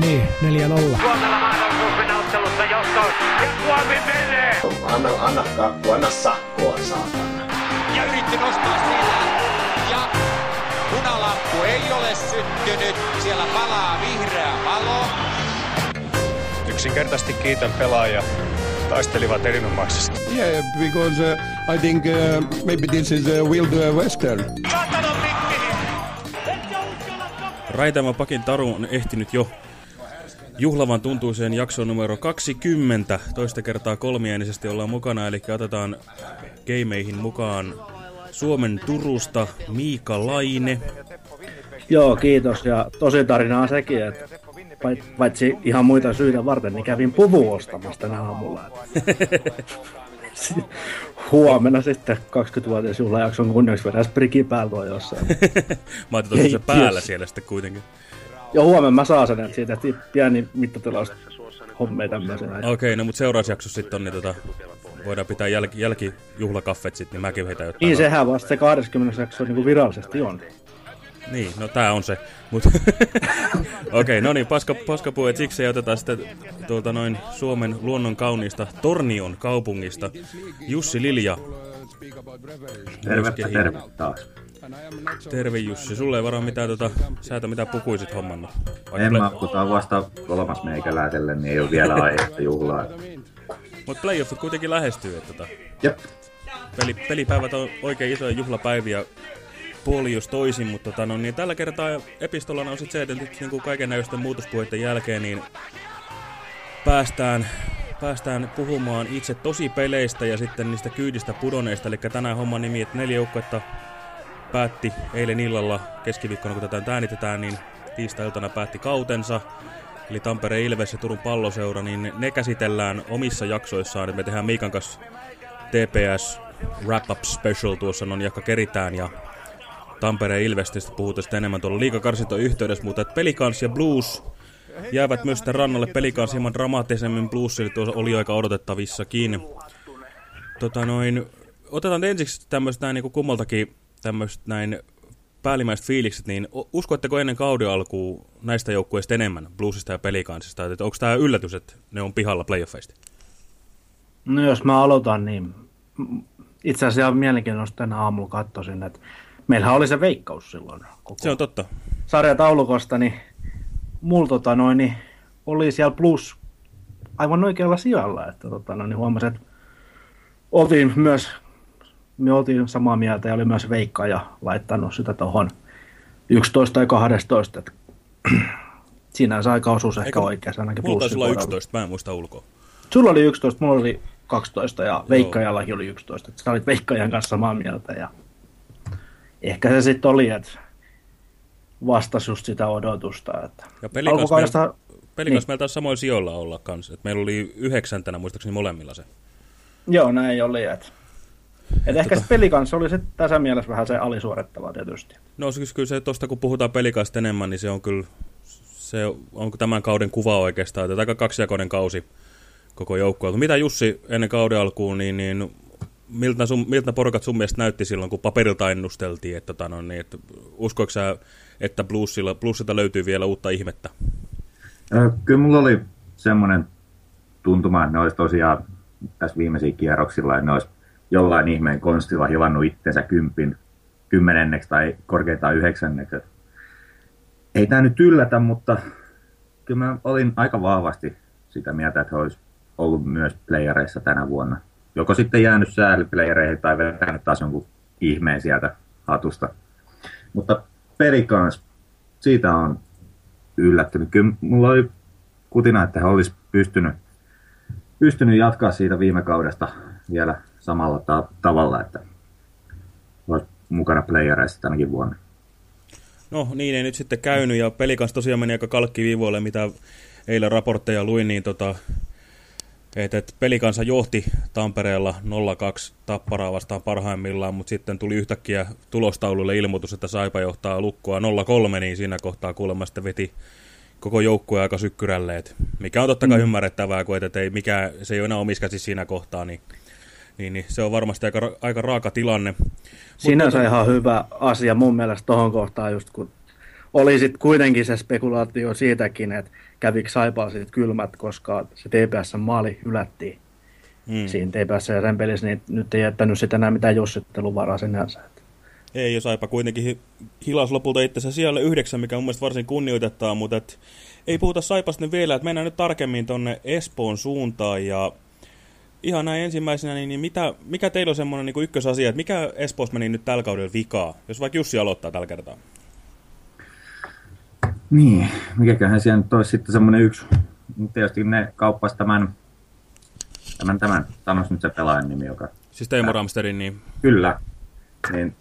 Niin, 4-0. Suomella ottelussa johtoon. Ja Suomi menee! Anna, anna kakku, anna sakkoa, saatana. Ja yritti nostaa sillä. Ja punalamppu ei ole syttynyt. Siellä palaa vihreä valo. Yksinkertaisesti kiitän pelaajia. Taistelivat erinomaisesti. Yeah, because uh, I think uh, maybe this is a Wild uh, Western. Raitama Pakin Taru on ehtinyt jo juhlavan tuntuiseen jaksoon numero 20. Toista kertaa kolmiäänisesti ollaan mukana, eli otetaan gameihin mukaan Suomen Turusta Miika Laine. Joo, kiitos. Ja tosi tarinaa sekin, että paitsi ihan muita syitä varten, niin kävin puvu ostamassa tänä aamulla. Huomenna sitten 20-vuotiasjuhlajakson kunniaksi vedä spriki päällä jossain. Mä ajattelin, että se päällä siellä sitten kuitenkin. Joo, huomenna mä saan sen, että siitä pieni mittatilaus hommia tämmöisenä. Okei, okay, no mutta seuraavassa jaksossa sitten on, niin tota, voidaan pitää jälki, jälkijuhlakaffet sitten, niin mäkin heitän jotain. Niin, sehän vasta se 20 jakso niin virallisesti on. Niin, no tää on se. Mut Okei, okay, no niin, paska, paskapuet siksi otetaan sitten tuolta noin Suomen luonnon kauniista Tornion kaupungista. Jussi Lilja. Terve, terve taas. Terve Jussi, sulle ei varaa mitään tota, säätä mitä pukuisit hommannut. En mä, kun tää on vasta kolmas meikäläiselle, niin ei ole vielä aiheesta juhlaa. Mutta playoffit kuitenkin lähestyy, että tota. Jep. Peli, pelipäivät on oikein isoja juhlapäiviä puoli jos toisin, mutta tota, no, niin tällä kertaa epistolana on sitten se, että nyt niin kuin kaiken näköisten muutospuheiden jälkeen niin päästään, päästään puhumaan itse tosi peleistä ja sitten niistä kyydistä pudoneista. Eli tänään homman nimi, että neljä joukkuetta päätti eilen illalla keskiviikkona, kun tätä äänitetään, niin tiistai-iltana päätti kautensa. Eli Tampere Ilves ja Turun palloseura, niin ne käsitellään omissa jaksoissaan. Me tehdään Miikan kanssa TPS Wrap-Up Special tuossa, non jakka keritään ja Tampereen Ilvestistä puhutaan sitten enemmän tuolla liikakarsintoyhteydessä, mutta että Pelikans ja Blues jäävät myös sitten rannalle. Pelikans hieman dramaattisemmin Blues, eli tuossa oli aika odotettavissakin. Tota noin, otetaan ensiksi tämmöistä niin kummaltakin tämmöistä näin päällimmäiset fiilikset, niin uskoitteko ennen kauden alkuun näistä joukkueista enemmän, Bluesista ja Pelikansista? Että onko tämä yllätys, että ne on pihalla playoffeista? No jos mä aloitan, niin itse asiassa mielenkiintoista tänä aamulla katsoisin, että meillähän oli se veikkaus silloin. Koko se on totta. Sarjataulukosta, niin mulla tota noin, niin oli siellä plus aivan oikealla sijalla, että tota noin, niin huomasin, että oltiin myös, me oltiin samaa mieltä ja oli myös veikka ja laittanut sitä tuohon 11 tai 12, että sinänsä aika osuus ehkä Eikä, oikeassa ainakin Mulla taisi olla 11, mä en muista ulkoa. Sulla oli 11, mulla oli 12 ja Veikkajallakin oli 11. Sä olit Veikkajan kanssa samaa mieltä ja ehkä se sitten oli, että vastasi just sitä odotusta. Että ja pelikas, meillä, pelikas niin. meillä taisi samoin sijoilla olla kanssa. Että meillä oli yhdeksäntenä muistaakseni molemmilla se. Joo, näin oli. Että et ehkä tota... se pelikans oli se tässä mielessä vähän se alisuorettava tietysti. No siis kyllä se tuosta kun puhutaan pelikasta enemmän, niin se on kyllä se on tämän kauden kuva oikeastaan. Että aika kaksijakoinen kausi koko joukkueelta. Mitä Jussi ennen kauden alkuun, niin, niin miltä, sun, miltä porukat sun mielestä näytti silloin, kun paperilta ennusteltiin, että, tota, no, niin, että uskoiko sä, että bluesilla, bluesilta löytyy vielä uutta ihmettä? Kyllä mulla oli semmoinen tuntuma, että ne olisi tosiaan tässä viimeisillä kierroksilla, että ne olisi jollain ihmeen konstilla hilannut itsensä kympin, kymmenenneksi tai korkeintaan yhdeksänneksi. Ei tämä nyt yllätä, mutta kyllä mä olin aika vahvasti sitä mieltä, että he olisi ollut myös playereissa tänä vuonna joko sitten jäänyt sääliplayereihin tai vetänyt taas jonkun ihmeen sieltä hatusta. Mutta Pelikans, siitä on yllättynyt. Kyllä mulla oli kutina, että he olisi pystynyt, pystynyt jatkaa siitä viime kaudesta vielä samalla ta- tavalla, että olisi mukana playereissa tänäkin vuonna. No niin ei nyt sitten käynyt ja Pelikans tosiaan meni aika kalkkiviivoille, mitä eilen raportteja luin, niin tota, et, et pelikansa johti Tampereella 0-2 tapparaa vastaan parhaimmillaan, mutta sitten tuli yhtäkkiä tulostaululle ilmoitus, että Saipa johtaa lukkoa 0-3, niin siinä kohtaa kuulemma sitten veti koko joukkue aika sykkyrälle, et mikä on totta kai mm. ymmärrettävää, kun et, et ei, mikä, se ei ole enää omiskasi siinä kohtaa, niin, niin, niin se on varmasti aika, aika raaka tilanne. Sinänsä Mut, ihan hyvä asia mun mielestä tuohon kohtaan, just kun oli sitten kuitenkin se spekulaatio siitäkin, että kävikö Saipaa sitten kylmät, koska se TPS-maali hylättiin hmm. siinä TPS ja sen pelissä, niin nyt ei jättänyt sitä enää mitään jossitteluvaraa sinänsä. Ei, jos Saipa kuitenkin hilas lopulta itsensä siellä yhdeksän, mikä on mun varsin kunnioitettavaa, mutta et, ei puhuta Saipasta vielä, että mennään nyt tarkemmin tonne Espoon suuntaan ja ihan näin ensimmäisenä, niin, niin mitä, mikä teillä on semmoinen niin ykkösasia, että mikä Espoossa meni nyt tällä kaudella vikaa, jos vaikka Jussi aloittaa tällä kertaa? Niin, mikäköhän siellä nyt olisi sitten semmoinen yksi, tietysti ne kauppasi tämän, tämän, tämän, sanois nyt se pelaajan nimi, joka... Siis Teemu Ramsterin, niin... Kyllä, niin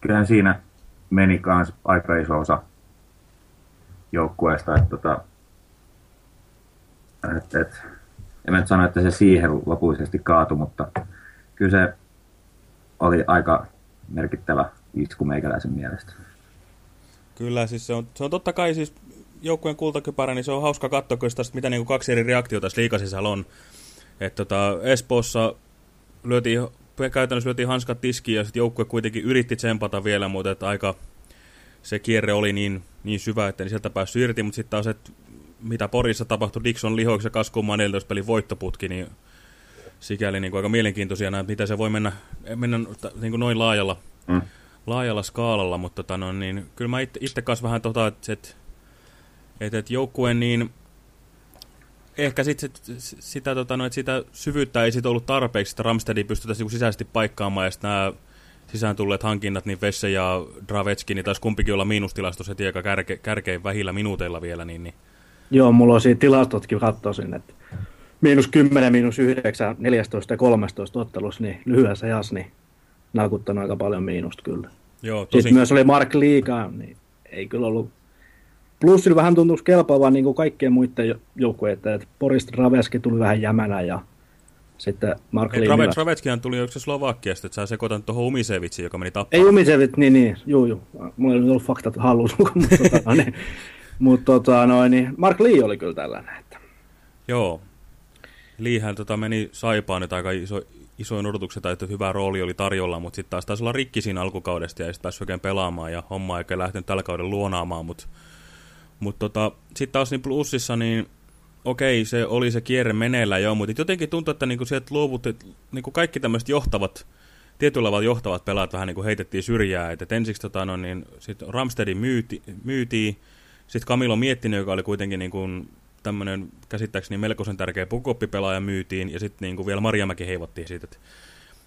kyllähän siinä meni kans aika iso osa joukkueesta, että tota, et, et, en nyt sano, että se siihen lopullisesti kaatui, mutta kyllä se oli aika merkittävä isku meikäläisen mielestä. Kyllä, siis se on, se on totta kai siis joukkueen kultakypärä, niin se on hauska katsoa, kun sitä, mitä niin kuin kaksi eri reaktiota tässä liikasisällä on. Että tota, Espoossa lyötiin, käytännössä lyötiin hanskat tiskiin ja sitten joukkue kuitenkin yritti tsempata vielä, mutta että aika se kierre oli niin, niin syvä, että niin sieltä päässyt irti, mutta sitten taas, että mitä Porissa tapahtui Dixon lihoiksi ja kaskumaan 14 pelin voittoputki, niin sikäli niin kuin aika mielenkiintoisia näin, mitä se voi mennä, mennä niin kuin noin laajalla, mm. laajalla skaalalla, mutta tota, no, niin, kyllä mä itse, kanssa vähän tota, että et, et, et joukkueen niin ehkä sit, sit, sitä, tota, no, että sitä syvyyttä ei sit ollut tarpeeksi, että Ramstedi pystyttäisiin niin sisäisesti paikkaamaan ja sitten nämä sisään tulleet hankinnat, niin Vesse ja Dravetski, niin taisi kumpikin olla miinustilastus heti aika kärke, kärkein vähillä minuuteilla vielä, niin, niin Joo, mulla on siinä tilastotkin katsoisin, että miinus 10, miinus 9, 14 ja 13 ottelussa, niin lyhyessä jas, niin nakuttanut aika paljon miinusta kyllä. Joo, tosi... Sitten myös oli Mark Liikaa, niin ei kyllä ollut Plussilla vähän tuntuisi kelpaavan niin kuin kaikkien muiden joukkueiden, että Boris Raveski tuli vähän jämänä ja sitten Mark Lee Travet, Travetskihan tuli jo Slovakiasta, että sä sekoitan tuohon Umisevitsiin, joka meni tappaa. Ei Umisevit, niin niin, juu juu. Mulla ei ollut faktat hallussa, mutta tota, niin, mutta tota, noin, niin Mark Lee oli kyllä tällainen. Että. Joo. Liihän tota, meni saipaan nyt aika iso, isoin odotukset, että hyvä rooli oli tarjolla, mutta sitten taas taisi olla rikki siinä alkukaudesta ja ei päässyt oikein pelaamaan ja homma eikä lähtenyt tällä kaudella luonaamaan, mutta mut tota, sitten taas niin plussissa, niin okei, se oli se kierre meneillä jo, mutta jotenkin tuntuu, että niinku sieltä luovutti, niinku kaikki tämmöiset johtavat, tietyllä tavalla johtavat pelaat vähän niinku heitettiin syrjää, että et ensiksi tota, no, niin, sit Ramstedin myyti, myytiin, sitten Camilo Miettinen, joka oli kuitenkin niin kuin tämmöinen käsittääkseni melkoisen tärkeä pukoppipelaaja myytiin, ja sitten niin kuin vielä Marjamäki heivottiin siitä, että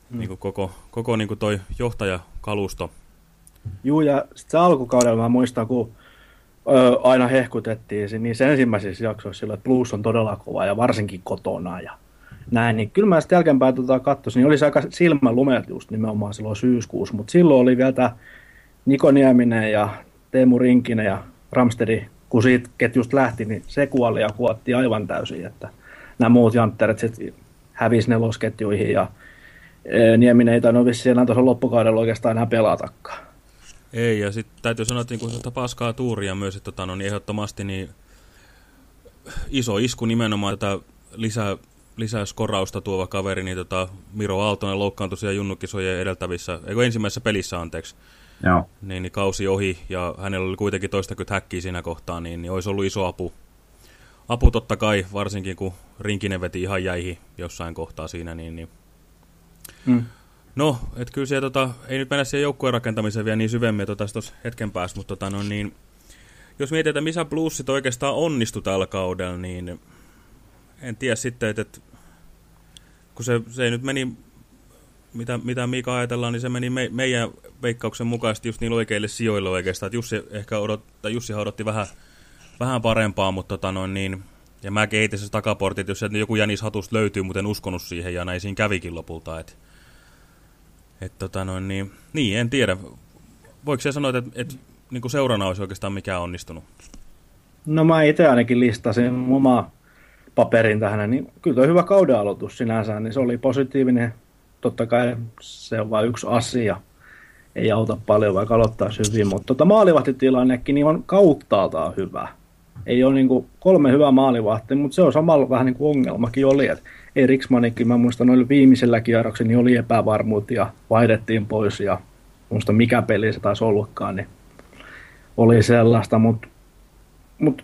mm. niin kuin koko, koko niin kuin toi johtajakalusto. Juu, ja sitten se alkukaudella mä muistan, kun ö, aina hehkutettiin, niin se ensimmäisissä jaksoissa sillä, että blues on todella kova, ja varsinkin kotona, ja näin, niin kyllä mä sitten jälkeenpäin tota katsoisin, niin olisi aika silmän lumet just nimenomaan silloin syyskuussa, mutta silloin oli vielä tämä Niko Nieminen ja Teemu Rinkinen ja Ramstedi, kun siitä ketjusta lähti, niin se kuoli ja kuotti aivan täysin, että nämä muut jantterit sitten hävisi nelosketjuihin ja e, Nieminen ei tainnut vissiin enää tuossa loppukaudella oikeastaan enää pelatakaan. Ei, ja sitten täytyy sanoa, että niin paskaa tuuria myös, että tota, no, niin ehdottomasti niin iso isku nimenomaan tätä lisää, lisää skorausta tuova kaveri, niin tota, Miro Aaltonen loukkaantui siellä junnukisojen edeltävissä, ensimmäisessä pelissä anteeksi, Joo. Niin, niin kausi ohi ja hänellä oli kuitenkin toistakymmentä häkkiä siinä kohtaa, niin, niin olisi ollut iso apu. Apu totta kai, varsinkin kun Rinkinen veti ihan jäihin jossain kohtaa siinä, niin, niin. Hmm. No, että kyllä se, tota, ei nyt mennä siihen joukkueen rakentamiseen vielä niin syvemmin tota, tuossa hetken päässä, mutta tota, no, niin, jos mietitään, missä plussit oikeastaan onnistu tällä kaudella, niin en tiedä sitten, että, että kun se, se ei nyt meni mitä, mitä Mika ajatellaan, niin se meni me, meidän veikkauksen mukaisesti just niillä oikeille sijoille oikeastaan. Että Jussi, ehkä odot, Jussi odotti vähän, vähän parempaa, mutta tota noin niin, ja mä keitin se takaportit, jos joku Jänis hatusta löytyy, mutta en uskonut siihen, ja näin siinä kävikin lopulta. Et, et tota noin niin, niin, en tiedä. Voiko se sanoa, että, että niin kuin seurana olisi oikeastaan mikään onnistunut? No mä itse ainakin listasin oma paperin tähän, niin kyllä hyvä kauden aloitus sinänsä, niin se oli positiivinen totta kai se on vain yksi asia. Ei auta paljon, vaikka aloittaa hyvin, mutta tota maalivahtitilannekin niin on kauttaaltaan hyvä. Ei ole niin kuin kolme hyvää maalivahtia, mutta se on samalla vähän niin kuin ongelmakin oli, että ei Riksmanikin, mä muistan noilla viimeisellä kierroksella, niin oli epävarmuutta ja vaihdettiin pois ja muista mikä peli se taisi ollutkaan, niin oli sellaista, mutta mut,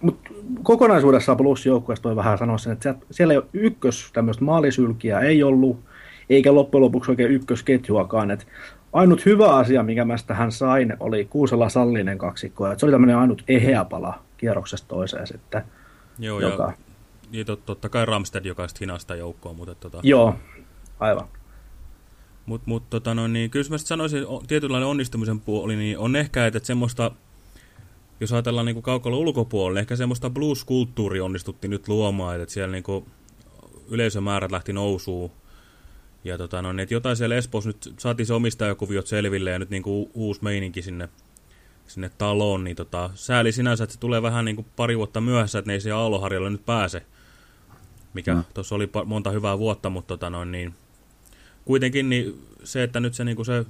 mut kokonaisuudessaan Blues-joukkueesta voi vähän sanoa sen, että siellä ei ole ykkös tämmöistä maalisylkiä ei ollut, eikä loppujen lopuksi oikein ykkösketjuakaan. Et ainut hyvä asia, mikä mä sitä hän sain, oli Kuusela Sallinen kaksikko. Et se oli tämmöinen ainut eheä pala kierroksesta toiseen sitten. Joo, joka, ja, ja tot, totta kai Ramstead, joka sitten hinasta joukkoon, mutta tota, Joo, aivan. Mutta mut, tota, no, niin, kyllä mä sanoisin, o, tietynlainen onnistumisen puoli, niin on ehkä, että, että semmoista, jos ajatellaan niin kaukalla ulkopuolelle, ehkä semmoista blues-kulttuuri onnistuttiin nyt luomaan, että, että siellä niin kuin, yleisömäärät lähti nousuun. Ja tota, no, niin, että jotain siellä Espoossa nyt saatiin se omistajakuviot selville ja nyt niin kuin, uusi meininki sinne, sinne taloon, niin tota, sääli sinänsä, että se tulee vähän niin kuin pari vuotta myöhässä, että ne ei siellä Aalloharjalle nyt pääse, mikä mm. tuossa oli monta hyvää vuotta, mutta tota, no, niin, kuitenkin niin se, että nyt se, niin se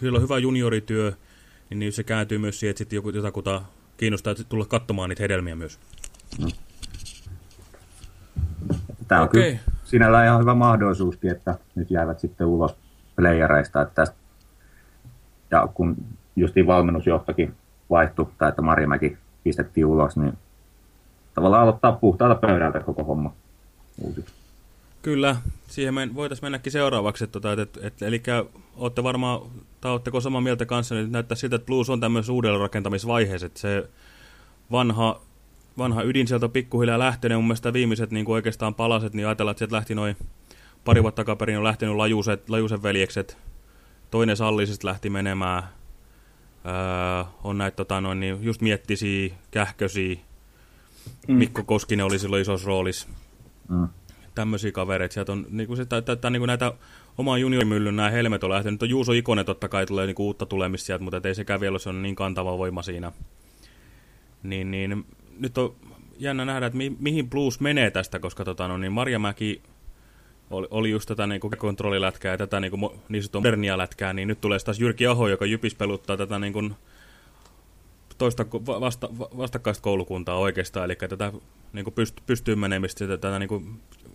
sillä on hyvä juniorityö, niin, niin se kääntyy myös siihen, että sitten joku, jotakuta kiinnostaa tulla katsomaan niitä hedelmiä myös. Tämä on Okei. kyllä sinällään ihan hyvä mahdollisuuskin, että nyt jäävät sitten ulos playereista. Että tästä, ja kun justiin valmennusjohtokin vaihtui, tai että Marjamäki pistettiin ulos, niin tavallaan aloittaa puhtaalta pöydältä koko homma uusiksi. Kyllä, siihen me voitaisiin mennäkin seuraavaksi. Että, tota, että, että, eli olette varmaan, tai oletteko samaa mieltä kanssa, niin näyttää siltä, että blues on tämmöisessä uudelleenrakentamisvaiheessa, että se vanha, vanha ydin sieltä on pikkuhiljaa lähtenyt, mun mielestä viimeiset niin kuin oikeastaan palaset, niin ajatellaan, että sieltä lähti noin pari vuotta takaperin on lähtenyt lajuset, lajusen veljekset, toinen sallisesta lähti menemään, öö, on näitä tota, noin, niin just miettisiä, kähkösiä, mm. Mikko Koskinen oli silloin isossa roolissa, Mm. tämmöisiä kavereita. Sieltä on niinku se, tai, tai, tai, niinku näitä oman juniorimyllyn nämä helmet on lähtenyt. Nyt on Juuso Ikonen totta kai tulee niinku uutta tulemista sieltä, mutta ei sekään vielä se on niin kantava voima siinä. Niin, niin nyt on jännä nähdä, että mi, mihin Blues menee tästä, koska tota, no, niin Marjamäki oli, oli just tätä niinku kontrollilätkää ja tätä niinku, mo- niin sanottua modernia lätkää, niin nyt tulee taas Jyrki Aho, joka jypis peluttaa tätä niinku, toista ko- va- vasta, va- vastakkaista koulukuntaa oikeastaan, eli tätä niinku pyst, pystyy menemistä, tätä niinku,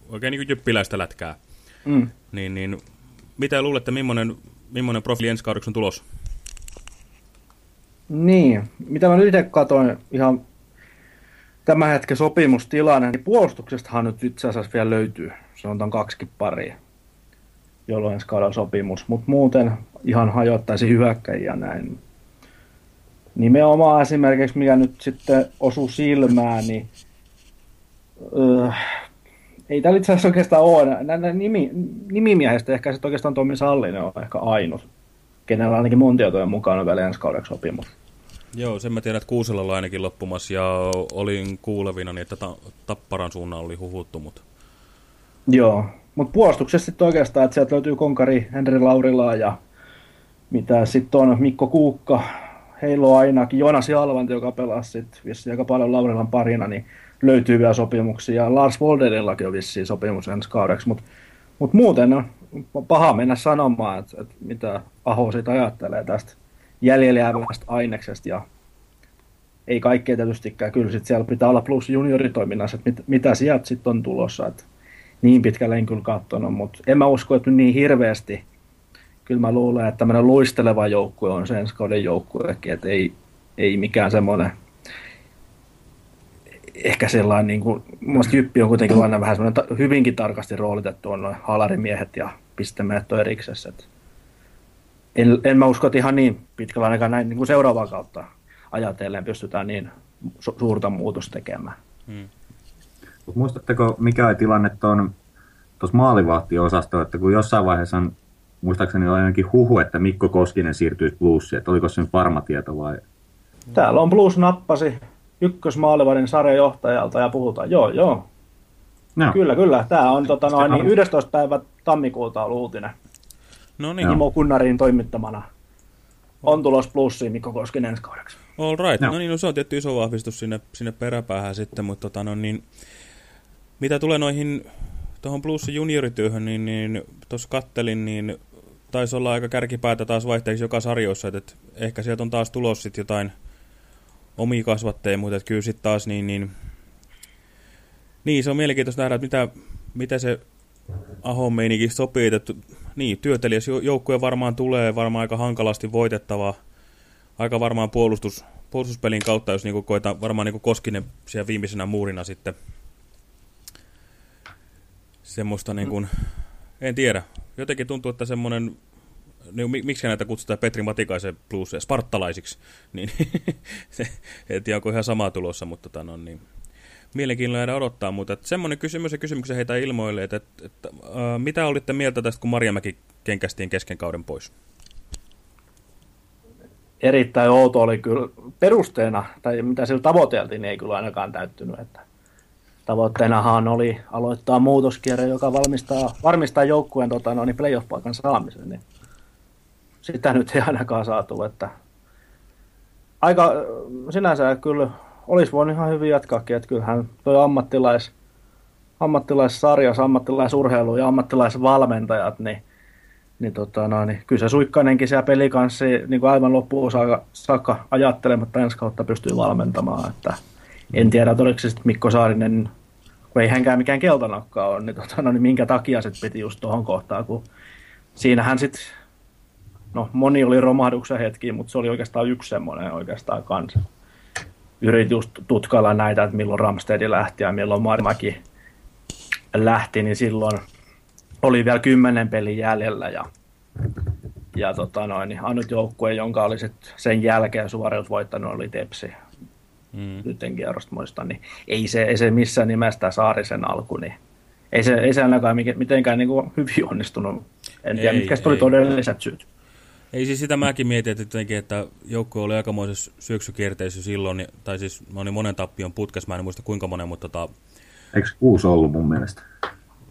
oikein niinku jyppiläistä lätkää. Mm. Niin, niin, mitä luulette, millainen, millainen profiili ensi kaudeksi on tulos? Niin, mitä mä nyt itse katsoin ihan tämän hetken sopimustilanne, niin puolustuksestahan nyt itse asiassa vielä löytyy. Sanotaan kaksikin paria, jolloin ensi kaudella sopimus. Mutta muuten ihan hajottaisi hyökkäjiä näin. Nimenomaan esimerkiksi, mikä nyt sitten osuu silmään, niin öö, ei täällä itse asiassa oikeastaan ole. Näitä nimi, nimimiehestä ehkä sitten oikeastaan Tommi Sallinen on ehkä ainut, kenellä ainakin mun tietojen mukaan on vielä ensi kaudeksi sopimus. Joo, sen mä tiedän, että Kuusella oli ainakin loppumassa ja olin kuulevina, niin että ta Tapparan suunnan oli huhuttu, mutta Joo, mutta puolustuksessa sitten oikeastaan, että sieltä löytyy Konkari, Henri Laurilaa ja mitä sitten on Mikko Kuukka, Heilo ainakin, Jonas Jalvanti, joka pelasi sitten aika paljon Laurilan parina, niin löytyy vielä sopimuksia. Lars Volderillakin on vissiin sopimus ensi kaudeksi, mutta mut muuten on paha mennä sanomaan, että, että mitä Aho siitä ajattelee tästä jäljellä jäävästä aineksesta ja ei kaikkea tietystikään, kyllä sit siellä pitää olla plus junioritoiminnassa, että mit, mitä sieltä sitten on tulossa, että niin pitkälle en kyllä katsonut, mutta en mä usko, että niin hirveästi. Kyllä mä luulen, että tämmöinen luisteleva joukkue on sen kauden joukkuekin, että ei, ei mikään semmoinen ehkä sellainen, niin kuin, musta Jyppi on kuitenkin aina vähän semmoinen hyvinkin tarkasti roolitettu on noin halarimiehet ja pistemiehet on eriksessä. Et en, en mä usko, että ihan niin pitkällä ainakaan näin niin kuin seuraavaa kautta ajatellen pystytään niin su- suurta muutosta tekemään. Mut muistatteko, mikä oli tilanne tuon tuossa maalivahtiosastolla, että kun jossain vaiheessa on, muistaakseni oli ainakin huhu, että Mikko Koskinen siirtyisi bluesiin, että oliko se nyt varma tieto vai? Täällä on Blues nappasi ykkösmaalivadin sarjajohtajalta ja puhutaan, joo joo, No, kyllä kyllä, tämä on tota, noin, niin 11. päivä tammikuuta ollut uutinen no niin, Timo Kunnarin toimittamana. On tulos plussiin Mikko Koskinen ensi kaudeksi. all right. Joo. No niin, no se on tietty iso vahvistus sinne, sinne peräpäähän sitten, mutta tota, no niin, mitä tulee noihin tuohon Bluesin juniorityöhön, niin, niin tuossa kattelin, niin taisi olla aika kärkipäätä taas vaihteeksi joka sarjoissa, että, että ehkä sieltä on taas tulos sitten jotain omia kasvatteja, mutta että kyllä sitten taas niin, niin, niin se on mielenkiintoista nähdä, että mitä, mitä se Ahon meininki sopii, että niin, työtelijäs jou- joukkue varmaan tulee, varmaan aika hankalasti voitettava, aika varmaan puolustus, puolustuspelin kautta, jos niinku koetaan varmaan niinku Koskinen siellä viimeisenä muurina sitten. Semmoista niin kuin, en tiedä, jotenkin tuntuu, että semmoinen, niin, miksi näitä kutsutaan Petri Matikaisen plus sparttalaisiksi, niin se, en tiedä, onko ihan samaa tulossa, mutta tota, no, niin, mielenkiinnolla odottaa, mutta semmoinen kysymys ja kysymyksen heitä ilmoille, että, että, että äh, mitä olitte mieltä tästä, kun Marjamäki kenkästiin kesken kauden pois? Erittäin outo oli kyllä perusteena, tai mitä sillä tavoiteltiin, niin ei kyllä ainakaan täyttynyt. Että tavoitteenahan oli aloittaa muutoskierre, joka valmistaa, varmistaa joukkueen tota, no, niin playoff-paikan saamisen. Niin sitä nyt ei ainakaan saatu. Että aika sinänsä kyllä olisi voinut ihan hyvin jatkaakin, että kyllähän tuo ammattilais, ammattilaissarjas, ammattilaisurheilu ja ammattilaisvalmentajat, niin, niin, tota, no, niin kyllä se Suikkainenkin siellä pelikanssi niin kuin aivan loppuun saakka ajattelematta ensi kautta pystyy valmentamaan. Että en tiedä, että oliko se sitten Mikko Saarinen, kun ei hänkään mikään keltanokka ole, niin, tota, no, niin minkä takia se piti just tuohon kohtaan, kun siinähän sitten, no moni oli romahduksen hetki, mutta se oli oikeastaan yksi semmoinen oikeastaan kanssa yritys tutkailla näitä, että milloin Ramstedi lähti ja milloin Marmaki lähti, niin silloin oli vielä kymmenen pelin jäljellä ja, ja tota noin, niin ainut joukkue, jonka oli sen jälkeen suoriut voittanut, oli Tepsi. Mm. Nyt en kierrosta muista, niin ei se, ei se missään nimessä Saarisen alku, niin ei se, ei se ainakaan mitenkään niin kuin hyvin onnistunut. En tiedä, ei, mitkä oli todelliset syyt. Ei siis sitä mäkin mietin, että, jotenkin, että joukko oli aikamoisessa syöksykierteessä silloin, tai siis mä olin monen tappion putkessa, mä en muista kuinka monen, mutta tota... Eikö kuusi ollut mun mielestä?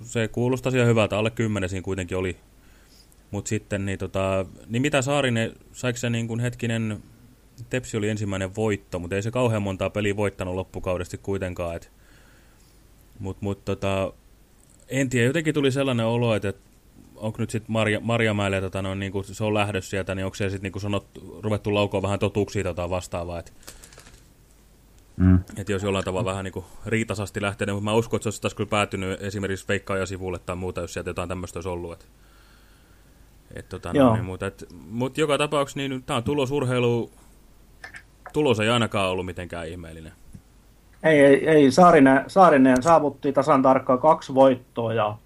Se kuulosti ihan hyvältä, alle kymmenen siinä kuitenkin oli. Mutta sitten, niin, tota, niin mitä Saarinen, saiko se niin kuin hetkinen, Tepsi oli ensimmäinen voitto, mutta ei se kauhean montaa peliä voittanut loppukaudesti kuitenkaan. Mutta mut, tota, en tiedä, jotenkin tuli sellainen olo, että onko nyt sitten Marja, Marjamäelle, tota, no, niin kuin se on lähdössä sieltä, niin onko se sitten niin sanot, ruvettu laukoa vähän totuuksia tota vastaavaa, että mm. et jos jollain tavalla vähän niin riitasasti lähtee, mutta mä uskon, että se olisi taas kyllä päätynyt esimerkiksi Veikkaaja-sivulle tai muuta, jos sieltä jotain tämmöistä olisi ollut. Et, et, tota, no, niin, mutta, et, mutta joka tapauksessa niin tämä on tulosurheilu, tulos ei ainakaan ollut mitenkään ihmeellinen. Ei, ei, ei. Saarinen, Saarinen saavutti tasan tarkkaan kaksi voittoa ja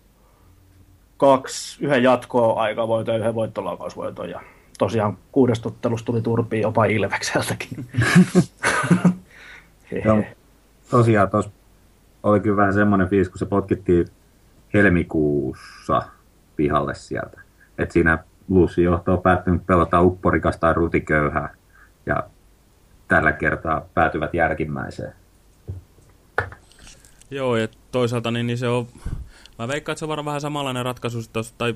kaksi, yhden jatkoaikavoiton ja yhden voittolaukausvoiton. Ja tosiaan kuudestottelusta tuli turpiin jopa Ilvekseltäkin. Joo, tosiaan tuossa oli kyllä vähän semmoinen fiilis, kun se potkittiin helmikuussa pihalle sieltä. Että siinä Luussi johto on päättynyt pelata upporikasta tai rutiköyhää. Ja tällä kertaa päätyvät järkimmäiseen. Joo, ja toisaalta niin, niin se on Mä veikkaan, että se on varmaan vähän samanlainen ratkaisu tos, tai...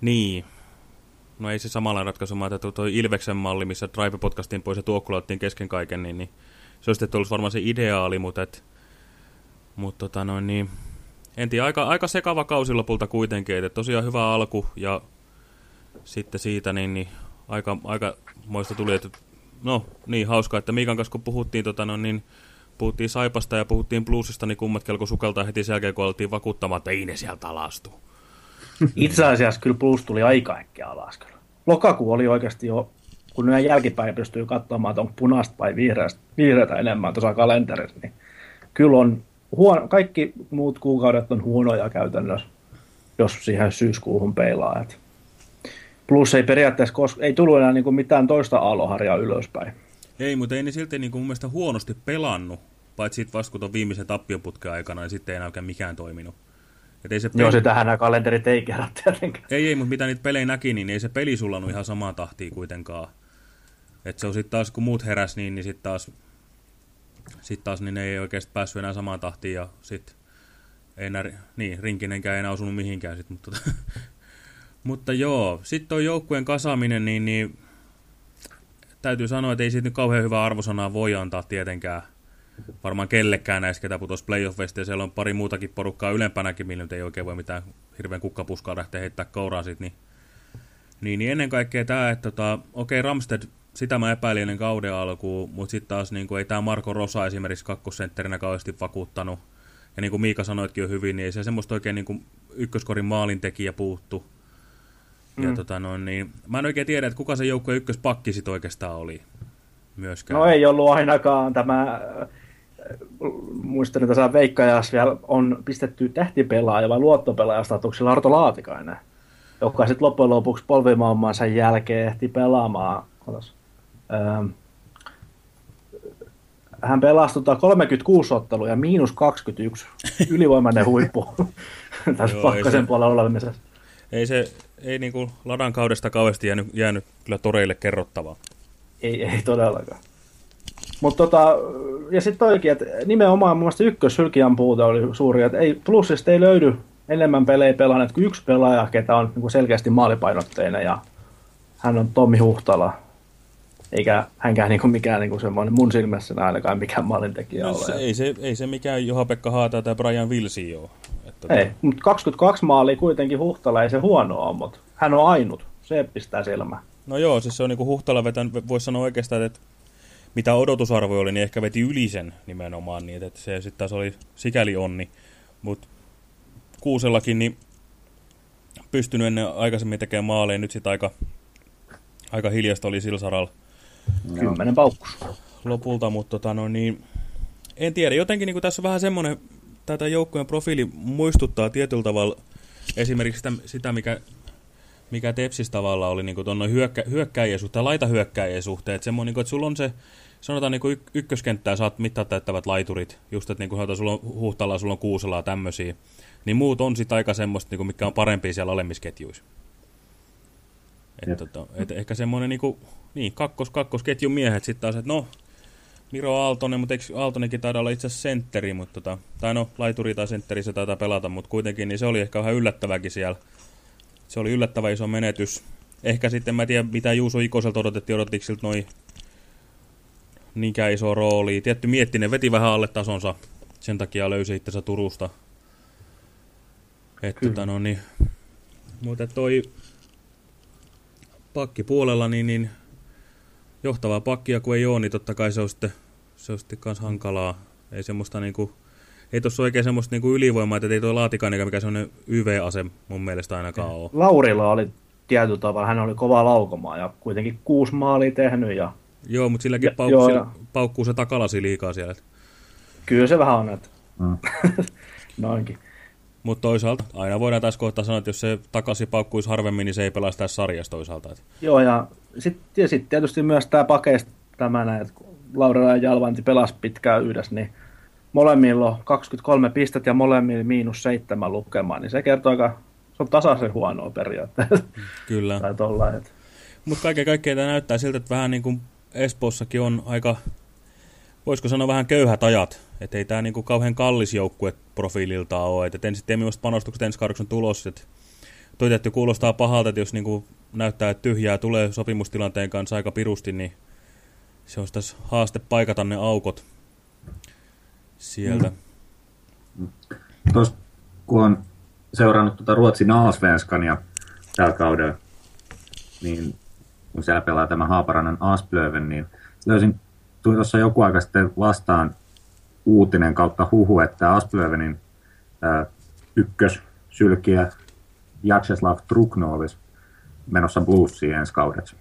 Niin. No ei se samanlainen ratkaisu, mä että tuo Ilveksen malli, missä Drive podcastin pois ja Tuokkula kesken kaiken, niin, niin se olisi ollut varmaan se ideaali, mutta et, mutta tota noin, niin, en tiedä, aika, aika sekava kausi lopulta kuitenkin, että tosiaan hyvä alku ja sitten siitä niin, niin aika, aika moista tuli, että no niin hauskaa, että Miikan kanssa kun puhuttiin tota, no, niin puhuttiin Saipasta ja puhuttiin Bluesista, niin kummat kelko sukeltaa heti sen jälkeen, kun oltiin vakuuttamaan, että ei ne sieltä alastu. Itse asiassa kyllä Blues tuli aika äkkiä alas kyllä. Lokakuu oli oikeasti jo, kun näin jälkipäin pystyy katsomaan, että on punaista vai vihreästä, vihreätä enemmän tuossa kalenterissa, niin kyllä on huono, kaikki muut kuukaudet on huonoja käytännössä, jos siihen syyskuuhun peilaa. Plus ei periaatteessa kos- ei tullut enää niin mitään toista aloharjaa ylöspäin. Ei, mutta ei ne silti niin kuin mun mielestä huonosti pelannut, paitsi sitten vasta kun viimeisen tappioputken aikana, niin sitten ei enää oikein mikään toiminut. Et ei se peli... Joo, se tähän nämä kalenterit ei kerran tietenkään. Ei, ei, mutta mitä niitä pelejä näki, niin ei se peli sullanut ihan samaa tahtia kuitenkaan. Että se on sitten taas, kun muut heräs, niin, niin sitten taas, sit taas niin ne ei oikeasti päässyt enää samaan tahtiin ja sitten ei enää, niin, rinkinenkään ei enää osunut mihinkään sit, mutta, mutta joo, sitten tuo joukkueen kasaaminen, niin, niin täytyy sanoa, että ei siitä nyt kauhean hyvää arvosanaa voi antaa tietenkään varmaan kellekään näistä, ketä putosi playoffeista, ja siellä on pari muutakin porukkaa ylempänäkin, millä nyt ei oikein voi mitään hirveän kukkapuskaa lähteä heittää kouraa siitä, niin, niin, niin ennen kaikkea tämä, että tota, okei, okay, Ramsted, sitä mä epäilin ennen kauden alkuun, mutta sitten taas niin kuin, ei tämä Marko Rosa esimerkiksi kakkosentterinä kauheasti vakuuttanut, ja niin kuin Miika sanoitkin jo hyvin, niin ei se semmoista oikein niin kuin ykköskorin maalintekijä puuttu, Ja tota no, niin, mä en oikein tiedä, että kuka se joukkueen ykköspakki sit oikeastaan oli myöskään. No ei ollut ainakaan tämä, äh, muistan, että tässä veikkajas vielä on pistetty tähtipelaaja vai luottopelaajastatuksella Arto Laatikainen, joka sitten loppujen lopuksi polvimaailmansa jälkeen ehti pelaamaan. Otas, ähm, hän pelasi tota 36 ottelua ja miinus 21 ylivoimainen huippu tässä pakkasen se- puolella olemisessa. Ei se, ei niinku ladan kaudesta kauheasti jäänyt, jäänyt kyllä toreille kerrottavaa. Ei, ei todellakaan. Mutta tota, ja sitten toikin, että nimenomaan mun mielestä ykkössylkiän puute oli suuri, että ei, plussista ei löydy enemmän pelejä pelanneet kuin yksi pelaaja, ketä on niin selkeästi maalipainotteinen ja hän on Tommi Huhtala. Eikä hänkään niin mikään niin semmoinen mun silmässä ainakaan mikään maalintekijä No, ole. se, ei, se, ei se mikään Juha-Pekka Haata tai Brian Wilsi ole. Että, Ei, mutta 22 maalia kuitenkin Huhtala ei se huono ole, mutta hän on ainut. Se pistää silmään. No joo, siis se on niinku Huhtala vetän, voisi sanoa oikeastaan, että mitä odotusarvo oli, niin ehkä veti yli sen nimenomaan, niin että se sitten taas oli sikäli onni. Mutta Kuusellakin niin pystynyt ennen aikaisemmin tekemään maaleja, nyt sitten aika, aika hiljasta oli sillä saralla Kymmenen paukkus. lopulta, mutta tota, no niin, en tiedä, jotenkin niin tässä on vähän semmoinen, tätä joukkojen profiili muistuttaa tietyllä tavalla esimerkiksi sitä, sitä mikä, mikä Tepsis tavalla oli niin tuon hyökkä, hyökkäjien suhteen, laitahyökkäjien suhteen, että semmoinen, niin kuin, että sulla on se, sanotaan niin kuin ykköskenttää, saat mittaa täyttävät laiturit, just että niin kuin sanotaan, sulla on huhtalla, sulla on kuuselaa tämmöisiä, niin muut on sitten aika semmoista, niin kuin, mikä on parempia siellä alemmisketjuissa. Et, tota, et ehkä semmoinen niinku, niin, kakkos, kakkosketjun miehet sitten taas, että no, Miro Aaltonen, mutta eikö Aaltonenkin taida olla itse asiassa sentteri, mutta tota, tai no, laituri tai sentteri se taitaa pelata, mutta kuitenkin niin se oli ehkä vähän yllättäväkin siellä. Se oli yllättävä iso menetys. Ehkä sitten, mä en tiedä, mitä Juuso Ikoselta odotettiin, odotettiin siltä noin niinkään iso rooli. Tietty Miettinen veti vähän alle tasonsa, sen takia löysi itsensä Turusta. Että tota, no niin, mutta toi pakkipuolella, niin, niin johtavaa pakkia kun ei ole, niin totta kai se on sitten, se on sitten kans hankalaa. Ei semmoista niinku, ei tossa oikein semmoista niinku ylivoimaa, että ei toi Laatikainen, mikä semmoinen YV-ase mun mielestä ainakaan ole. Laurilla oli tietyllä tavalla, hän oli kova laukomaan ja kuitenkin kuusi maalia tehnyt ja Joo, mutta silläkin Ja- paukkuu, joo, sillä, ja- paukkuu se takalasi liikaa siellä. kyllä se vähän on, että Mm. noinkin. Mutta toisaalta aina voidaan taas kohtaa sanoa, että jos se takaisin paukkuisi harvemmin, niin se ei pelaa tässä sarjassa toisaalta. Et. Joo, ja sitten sit tietysti myös tämä pakeista tämä näin, että Laurila ja Jalvanti pelas pitkään yhdessä, niin molemmilla on 23 pistettä ja molemmilla miinus seitsemän lukemaan, niin se kertoo aika, se on tasaisen huonoa periaatteessa. Kyllä. tai tollain, että Mutta kaiken kaikkiaan tämä näyttää siltä, että vähän niin kuin Espoossakin on aika, voisiko sanoa vähän köyhät ajat. Että ei tämä niin kuin kauhean kallis joukkue profiililtaan ole. Että ensin tiedä, millaiset panostukset ensi kaudeksi on tulossa. Et toi tietty kuulostaa pahalta, että jos niin kuin näyttää, että tyhjää tulee sopimustilanteen kanssa aika pirusti, niin se olisi tässä haaste paikata ne aukot sieltä. Mm. Tuossa kun on seurannut tuota Ruotsin Allsvenskania tällä kaudella, niin kun siellä pelaa tämä Haaparannan Asplöven, niin löysin tuossa joku aika sitten vastaan uutinen kautta huhu, että Asplövenin ää, ykkössylkiä Trukno olisi menossa bluesiin ensi kaudeksi.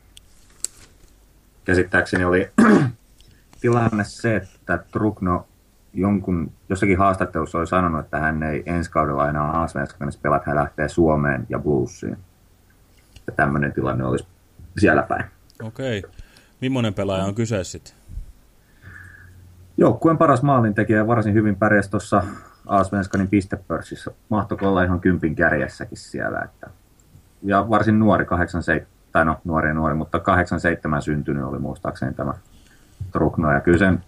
Käsittääkseni oli tilanne se, että Trukno jonkun, jossakin haastattelussa oli sanonut, että hän ei ensi kaudella enää Allsvenskanissa pelaa, että hän lähtee Suomeen ja bluesiin. Ja tämmöinen tilanne olisi siellä päin. Okei. Millainen pelaaja on kyseessä sitten? Joukkueen paras maalintekijä varsin hyvin pärjäsi tuossa Allsvenskanin pistepörssissä. Mahtoiko olla ihan kympin kärjessäkin siellä. Että... Ja varsin nuori, 87, tai no nuori nuori, mutta 87 syntynyt oli muistaakseni tämä Trukno. Ja kyllä sen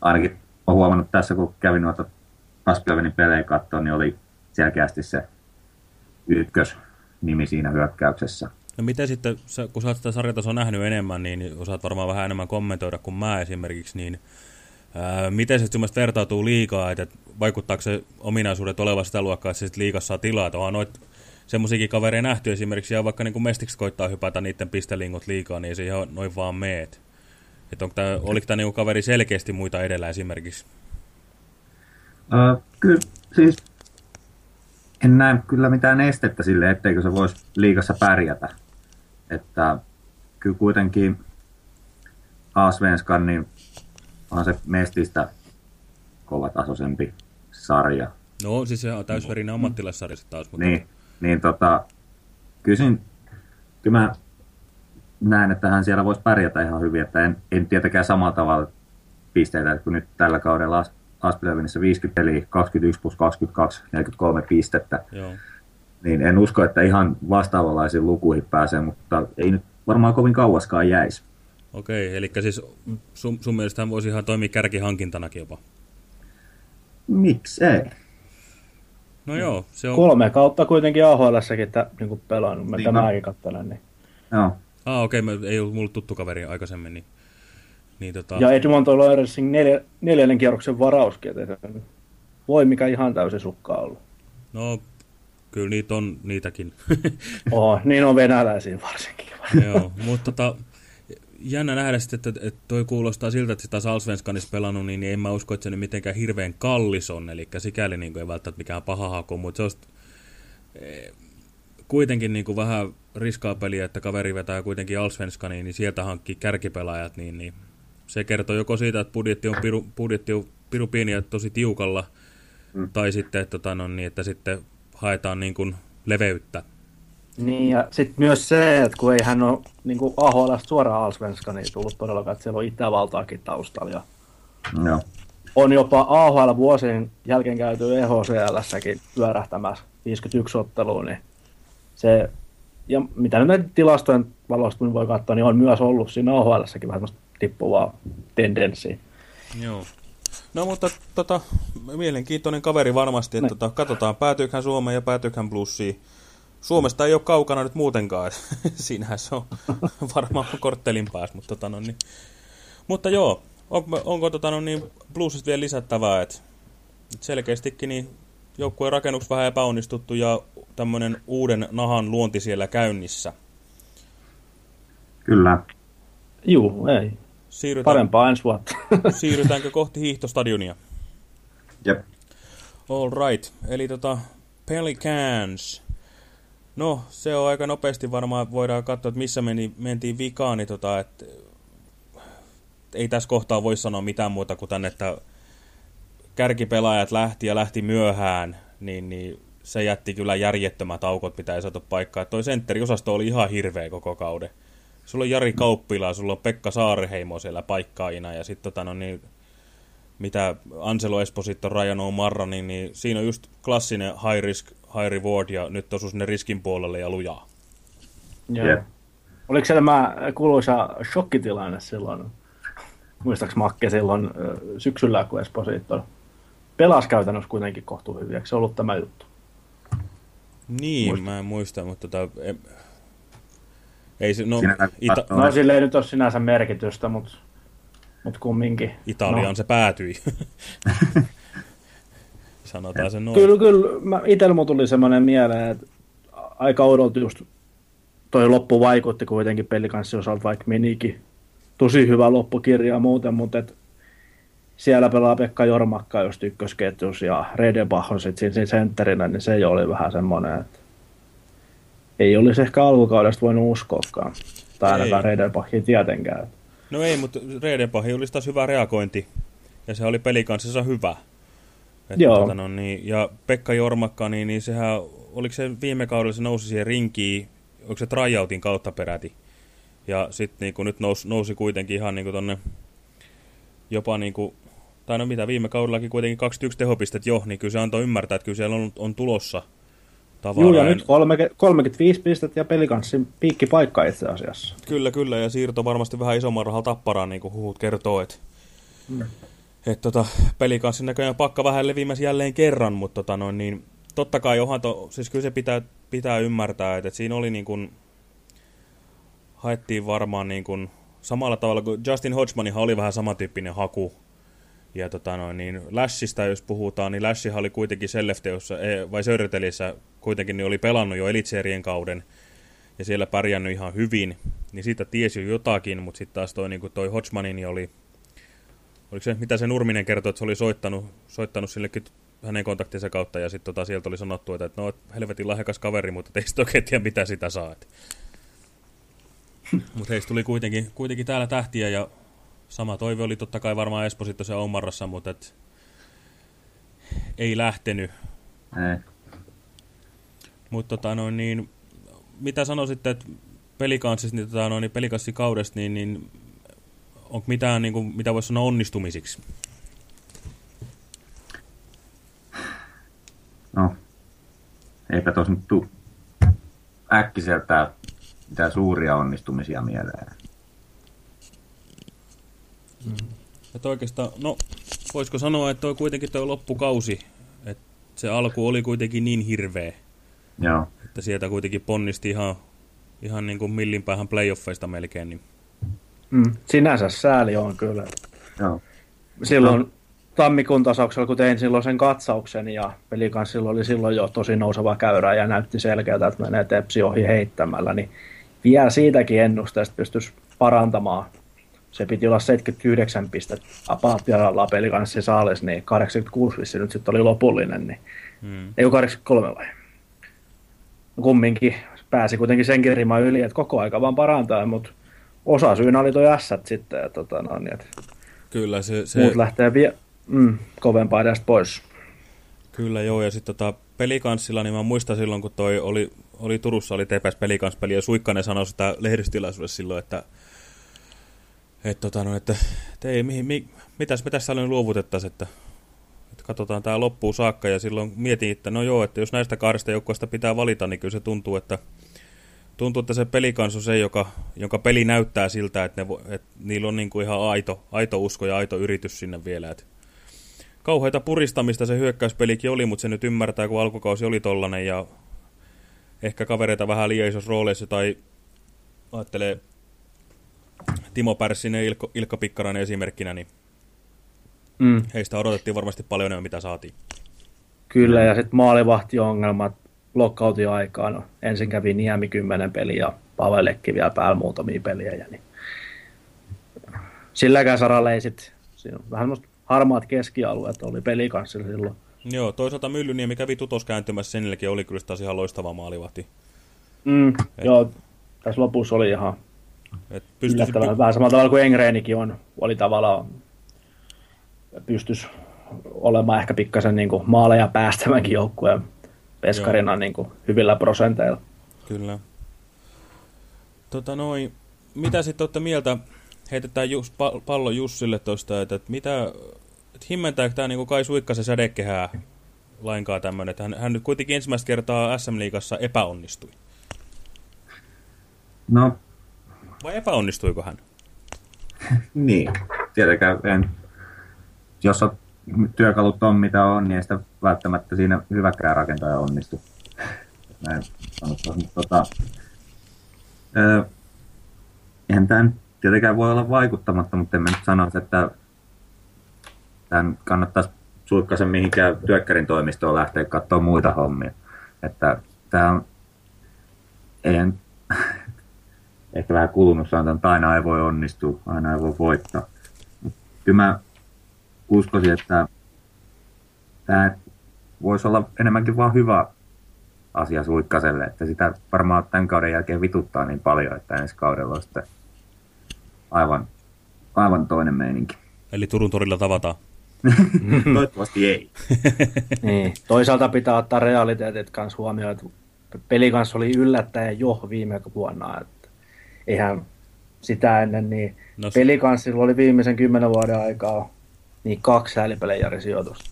ainakin olen huomannut tässä, kun kävin noita Aspelvenin pelejä katsoa, niin oli selkeästi se ykkös nimi siinä hyökkäyksessä. No miten sitten, kun sä oot sitä sarjatasoa nähnyt enemmän, niin osaat varmaan vähän enemmän kommentoida kuin mä esimerkiksi, niin ää, miten se mielestä vertautuu liikaa, että vaikuttaako se ominaisuudet olevan sitä luokkaa, että se sitten liikassa saa tilaa, että noit semmoisiakin kavereja nähty esimerkiksi, ja vaikka niin mestiksi koittaa hypätä niiden pistelingot liikaa, niin se ihan noin vaan meet. Että onko tää, oliko tämä niinku kaveri selkeästi muita edellä esimerkiksi? Öö, kyllä siis en näe kyllä mitään estettä sille, etteikö se voisi liigassa pärjätä. Että kyllä kuitenkin Asvenskan, niin on se Mestistä kovatasoisempi sarja. No siis se on täysverinen ammattilaissarja sitten taas. Mutta... Niin, niin tota, kysyn, kyllä mä näen, että hän siellä voisi pärjätä ihan hyvin, että en, en tietenkään samalla tavalla pisteitä, kun nyt tällä kaudella As- Aspelövinissä 50 peliä, 21 plus 22, 43 pistettä. Joo. Niin en usko, että ihan vastaavanlaisiin lukuihin pääsee, mutta ei nyt varmaan kovin kauaskaan jäisi. Okei, eli siis sun, sun mielestä hän voisi ihan toimia kärkihankintanakin jopa. Miksei? No joo, se on... Kolme kautta kuitenkin AHL-säkin niin pelannut, mä Niin, tämäkin katselen. Niin. Joo. Ah, okei, okay, ei ollut mulle tuttu kaveri aikaisemmin, niin... niin tota... Ja Edmonton Oilersin neljä, neljännen kierroksen varauskin, että voi mikä ihan täysin sukkaa ollut. No, kyllä niitä on niitäkin. Oho, niin on venäläisiä varsinkin. Joo, mutta tota, jännä nähdä sitten, että, että toi kuulostaa siltä, että sitä Salsvenskanissa pelannut, niin, niin en mä usko, että se nyt mitenkään hirveän kallis on, eli sikäli niin kuin ei välttämättä mikään paha haku, mutta se olisi eh, kuitenkin niin kuin vähän riskaa peliä, että kaveri vetää kuitenkin Allsvenskaniin, niin sieltä hankkii kärkipelaajat, niin, niin se kertoo joko siitä, että budjetti on piru, budjetti on piru pieni ja tosi tiukalla, mm. tai sitten, että, tota, no, niin, että sitten haetaan niin kuin leveyttä. Niin, ja sitten myös se, että kun ei hän ole niin kuin AHL suoraan Alsvenska, niin tullut todellakaan, että siellä on Itävaltaakin taustalla. Ja Joo. on jopa AHL vuosien jälkeen käyty EHCL-säkin pyörähtämässä 51 otteluun, niin se, ja mitä nyt näitä tilastojen valosta voi katsoa, niin on myös ollut siinä AHL-säkin vähän tippuvaa tendenssiä. Joo. No mutta tota, mielenkiintoinen kaveri varmasti, että tota, katsotaan päätyykö hän Suomeen ja päätyykö hän Bluesiin. Suomesta ei ole kaukana nyt muutenkaan, siinähän se on varmaan korttelin pääs, mutta, tota, no, niin. mutta joo, on, onko tota, no, niin, Bluesista vielä lisättävää, että selkeästikin niin joukkueen rakennuksi vähän epäonnistuttu ja tämmöinen uuden nahan luonti siellä käynnissä. Kyllä. Juu, ei. Siirrytään, Parempaa ensi vuotta. siirrytäänkö kohti hiihtostadionia? Jep. All right. Eli tota, Pelicans. No, se on aika nopeasti varmaan, voidaan katsoa, että missä meni, mentiin vikaan, niin tota, että ei tässä kohtaa voi sanoa mitään muuta kuin tänne, että kärkipelaajat lähti ja lähti myöhään, niin, niin se jätti kyllä järjettömät aukot, mitä ei saatu paikkaa. Toi sentteriosasto oli ihan hirveä koko kauden. Sulla on Jari Kauppila, sulla on Pekka Saariheimo siellä paikkaina ja sitten tota, no niin, mitä Anselo Esposito, Ryan O'Marra, niin, niin siinä on just klassinen high risk, high reward ja nyt osu sinne riskin puolelle ja lujaa. Joo. Jep. Oliko se tämä kuuluisa shokkitilanne silloin? Muistaaks Makke silloin syksyllä, kun Esposito pelasi käytännössä kuitenkin kohtuu hyvin. Eikö se ollut tämä juttu? Niin, Muista. mä en muista, mutta tota, em, ei se, no, Sinä Ita No sillä ei nyt ole sinänsä merkitystä, mutta mut kumminkin. Italiaan no. se päätyi. Sanotaan se noin. Kyllä, kyllä. Mä, itsellä mun tuli semmoinen mieleen, että aika oudolta just toi loppu vaikutti kuitenkin pelikanssi osalta, vaikka menikin tosi hyvä loppukirja ja muuten, mutta et siellä pelaa Pekka Jormakka just ykkösketjus ja Redebach on sitten siinä sentterinä, niin se jo oli vähän semmoinen, että ei olisi ehkä alkukaudesta voinut uskoakaan. Tai ainakaan Ei. Redebachia tietenkään. No ei, mutta Redenpahi olisi taas hyvä reagointi. Ja se oli pelikanssissa hyvä. Että Joo. Tota, no, niin, ja Pekka Jormakka, niin, niin sehän, oliko se viime kaudella se nousi siihen rinkiin, onko se tryoutin kautta peräti. Ja sitten niin nyt nousi, nousi kuitenkin ihan niin tonne jopa niin kuin, tai no mitä, viime kaudellakin kuitenkin 21 tehopistet jo, niin kyllä se antoi ymmärtää, että kyllä siellä on, on tulossa Joo, ja tavaraa. nyt 30, 35 pistettä ja pelikanssin piikkipaikka itse asiassa. Kyllä, kyllä, ja siirto varmasti vähän isomman rahalla tapparaan, niin kuin huhut kertoo, että et tota, pelikanssin näköjään pakka vähän levimässä jälleen kerran, mutta tota noin, niin, totta kai onhan to, siis kyllä se pitää, pitää ymmärtää, että, että siinä oli niin kuin, haettiin varmaan niin kuin, samalla tavalla kuin Justin Hodgmanihan oli vähän samantyyppinen haku, ja tota noin, niin Lashista jos puhutaan, niin Lashihan oli kuitenkin Sellefteussa, eh, vai Södertelissä kuitenkin niin oli pelannut jo Elitserien kauden, ja siellä pärjännyt ihan hyvin, niin siitä tiesi jo jotakin, mutta sitten taas toi, niin toi Hodgmanin niin oli, oliko se, mitä se Nurminen kertoi, että se oli soittanut, soittanut sillekin hänen kontaktinsa kautta ja sitten tota, sieltä oli sanottu, että no helvetin lahjakas kaveri, mutta ei sitten oikein tiedä mitä sitä saa. mutta heistä tuli kuitenkin, kuitenkin täällä tähtiä ja sama toive oli totta kai varmaan Esposito se Omarrassa, mutta et, ei lähtenyt. Ei. Mutta tota, no, niin, mitä sanoisitte, että pelikanssista, niin, tota, no, niin pelikassikaudesta, niin, niin onko mitään, niin kuin, mitä voisi sanoa onnistumisiksi? No, eipä tuossa nyt tuu äkkiseltä mitään suuria onnistumisia mieleen. Että oikeastaan, no, voisiko sanoa, että toi kuitenkin tuo loppukausi, että se alku oli kuitenkin niin hirveä, Joo. että sieltä kuitenkin ponnisti ihan, ihan niin kuin millin päähän playoffeista melkein. Niin. Mm, sinänsä sääli on kyllä. Joo. Silloin no. tammikuun tasauksella, kun tein silloin sen katsauksen ja pelikanssilla oli silloin jo tosi nouseva käyrä ja näytti selkeältä, että menee tepsi ohi heittämällä, niin vielä siitäkin ennusteesta pystyisi parantamaan. Se piti olla 79 pistettä apaattialalla pelikanssi saales, niin 86 vissi nyt sitten oli lopullinen, niin hmm. ei 83 vai? Kumminkin pääsi kuitenkin senkin riman yli, että koko aika vaan parantaa, mutta osa syynä oli toi S sitten, ja tota, no, niin, että Kyllä, se, se... muut lähtee vie, mm, kovempaa tästä pois. Kyllä joo, ja sitten tota, pelikanssilla, niin mä muistan silloin, kun toi oli, oli Turussa, oli TPS pelikanspeli, ja Suikkanen sanoi sitä lehdistilaisuudessa silloin, että et, tota, no, että, ei, mihin, mi, mitäs, mitäs täällä luovutettaisiin, että, että katsotaan tämä loppuun saakka, ja silloin mietin, että no joo, että jos näistä kahdesta joukkueesta pitää valita, niin kyllä se tuntuu, että tuntuu, että se pelikans on se, joka, jonka peli näyttää siltä, että, ne, että niillä on niin kuin ihan aito, aito usko ja aito yritys sinne vielä. Että kauheita puristamista se hyökkäyspelikin oli, mutta se nyt ymmärtää, kun alkukausi oli tollanen ja ehkä kavereita vähän liian isossa rooleissa tai ajattelee Timo Pärssinen ja Ilkka, Ilkka Pikkarainen esimerkkinä, niin mm. heistä odotettiin varmasti paljon enemmän, mitä saatiin. Kyllä, ja sitten maalivahtiongelmat lockoutin aikaan. No, ensin kävi Niemi 10 peliä ja Pavelekki vielä päällä muutamia peliä. Ja niin. Silläkään saralla ei on vähän harmaat keskialueet oli pelikanssilla silloin. Joo, toisaalta Myllyniemi kävi tutos kääntymässä, senillekin oli kyllä taas ihan loistava maalivahti. Mm, Et... Joo, tässä lopussa oli ihan et pystyisi... Vähän samalla tavalla kuin Engreenikin on, oli tavallaan pystyisi olemaan ehkä pikkasen niin maaleja päästävänkin joukkueen peskarina niin kuin hyvillä prosenteilla. Kyllä. Tota noin, mitä sitten olette mieltä, heitetään just, pallo Jussille tuosta, että, että mitä, että himmentääkö tämä niin Kai Suikkasen sädekehää lainkaan tämmöinen, että hän, hän nyt kuitenkin ensimmäistä kertaa SM-liigassa epäonnistui. No. Vai epäonnistuiko hän? niin, tietenkään en, jos on työkalut on mitä on, niin ei sitä välttämättä siinä hyväkään rakentaja onnistu. Näin sanottaisiin. Tota, öö, eihän tämä tietenkään voi olla vaikuttamatta, mutta en mä nyt sanoisi, että tämän kannattaisi suikkaisen mihinkään työkkärin toimistoon lähteä katsoa muita hommia. Että tämä on, eihän, ehkä vähän kulunut sanotaan, että aina ei voi onnistua, aina ei voi voittaa. Kyllä mä uskoisin, että tämä voisi olla enemmänkin vaan hyvä asia Suikkaselle, että sitä varmaan tämän kauden jälkeen vituttaa niin paljon, että ensi kaudella on sitten aivan, aivan toinen meininki. Eli Turun torilla tavataan? Toivottavasti ei. niin. Toisaalta pitää ottaa realiteetit kanssa huomioon, että peli kanssa oli yllättäen jo viime vuonna. Että eihän sitä ennen, niin no, pelikanssilla oli viimeisen kymmenen vuoden aikaa niin kaksi sijoitusta.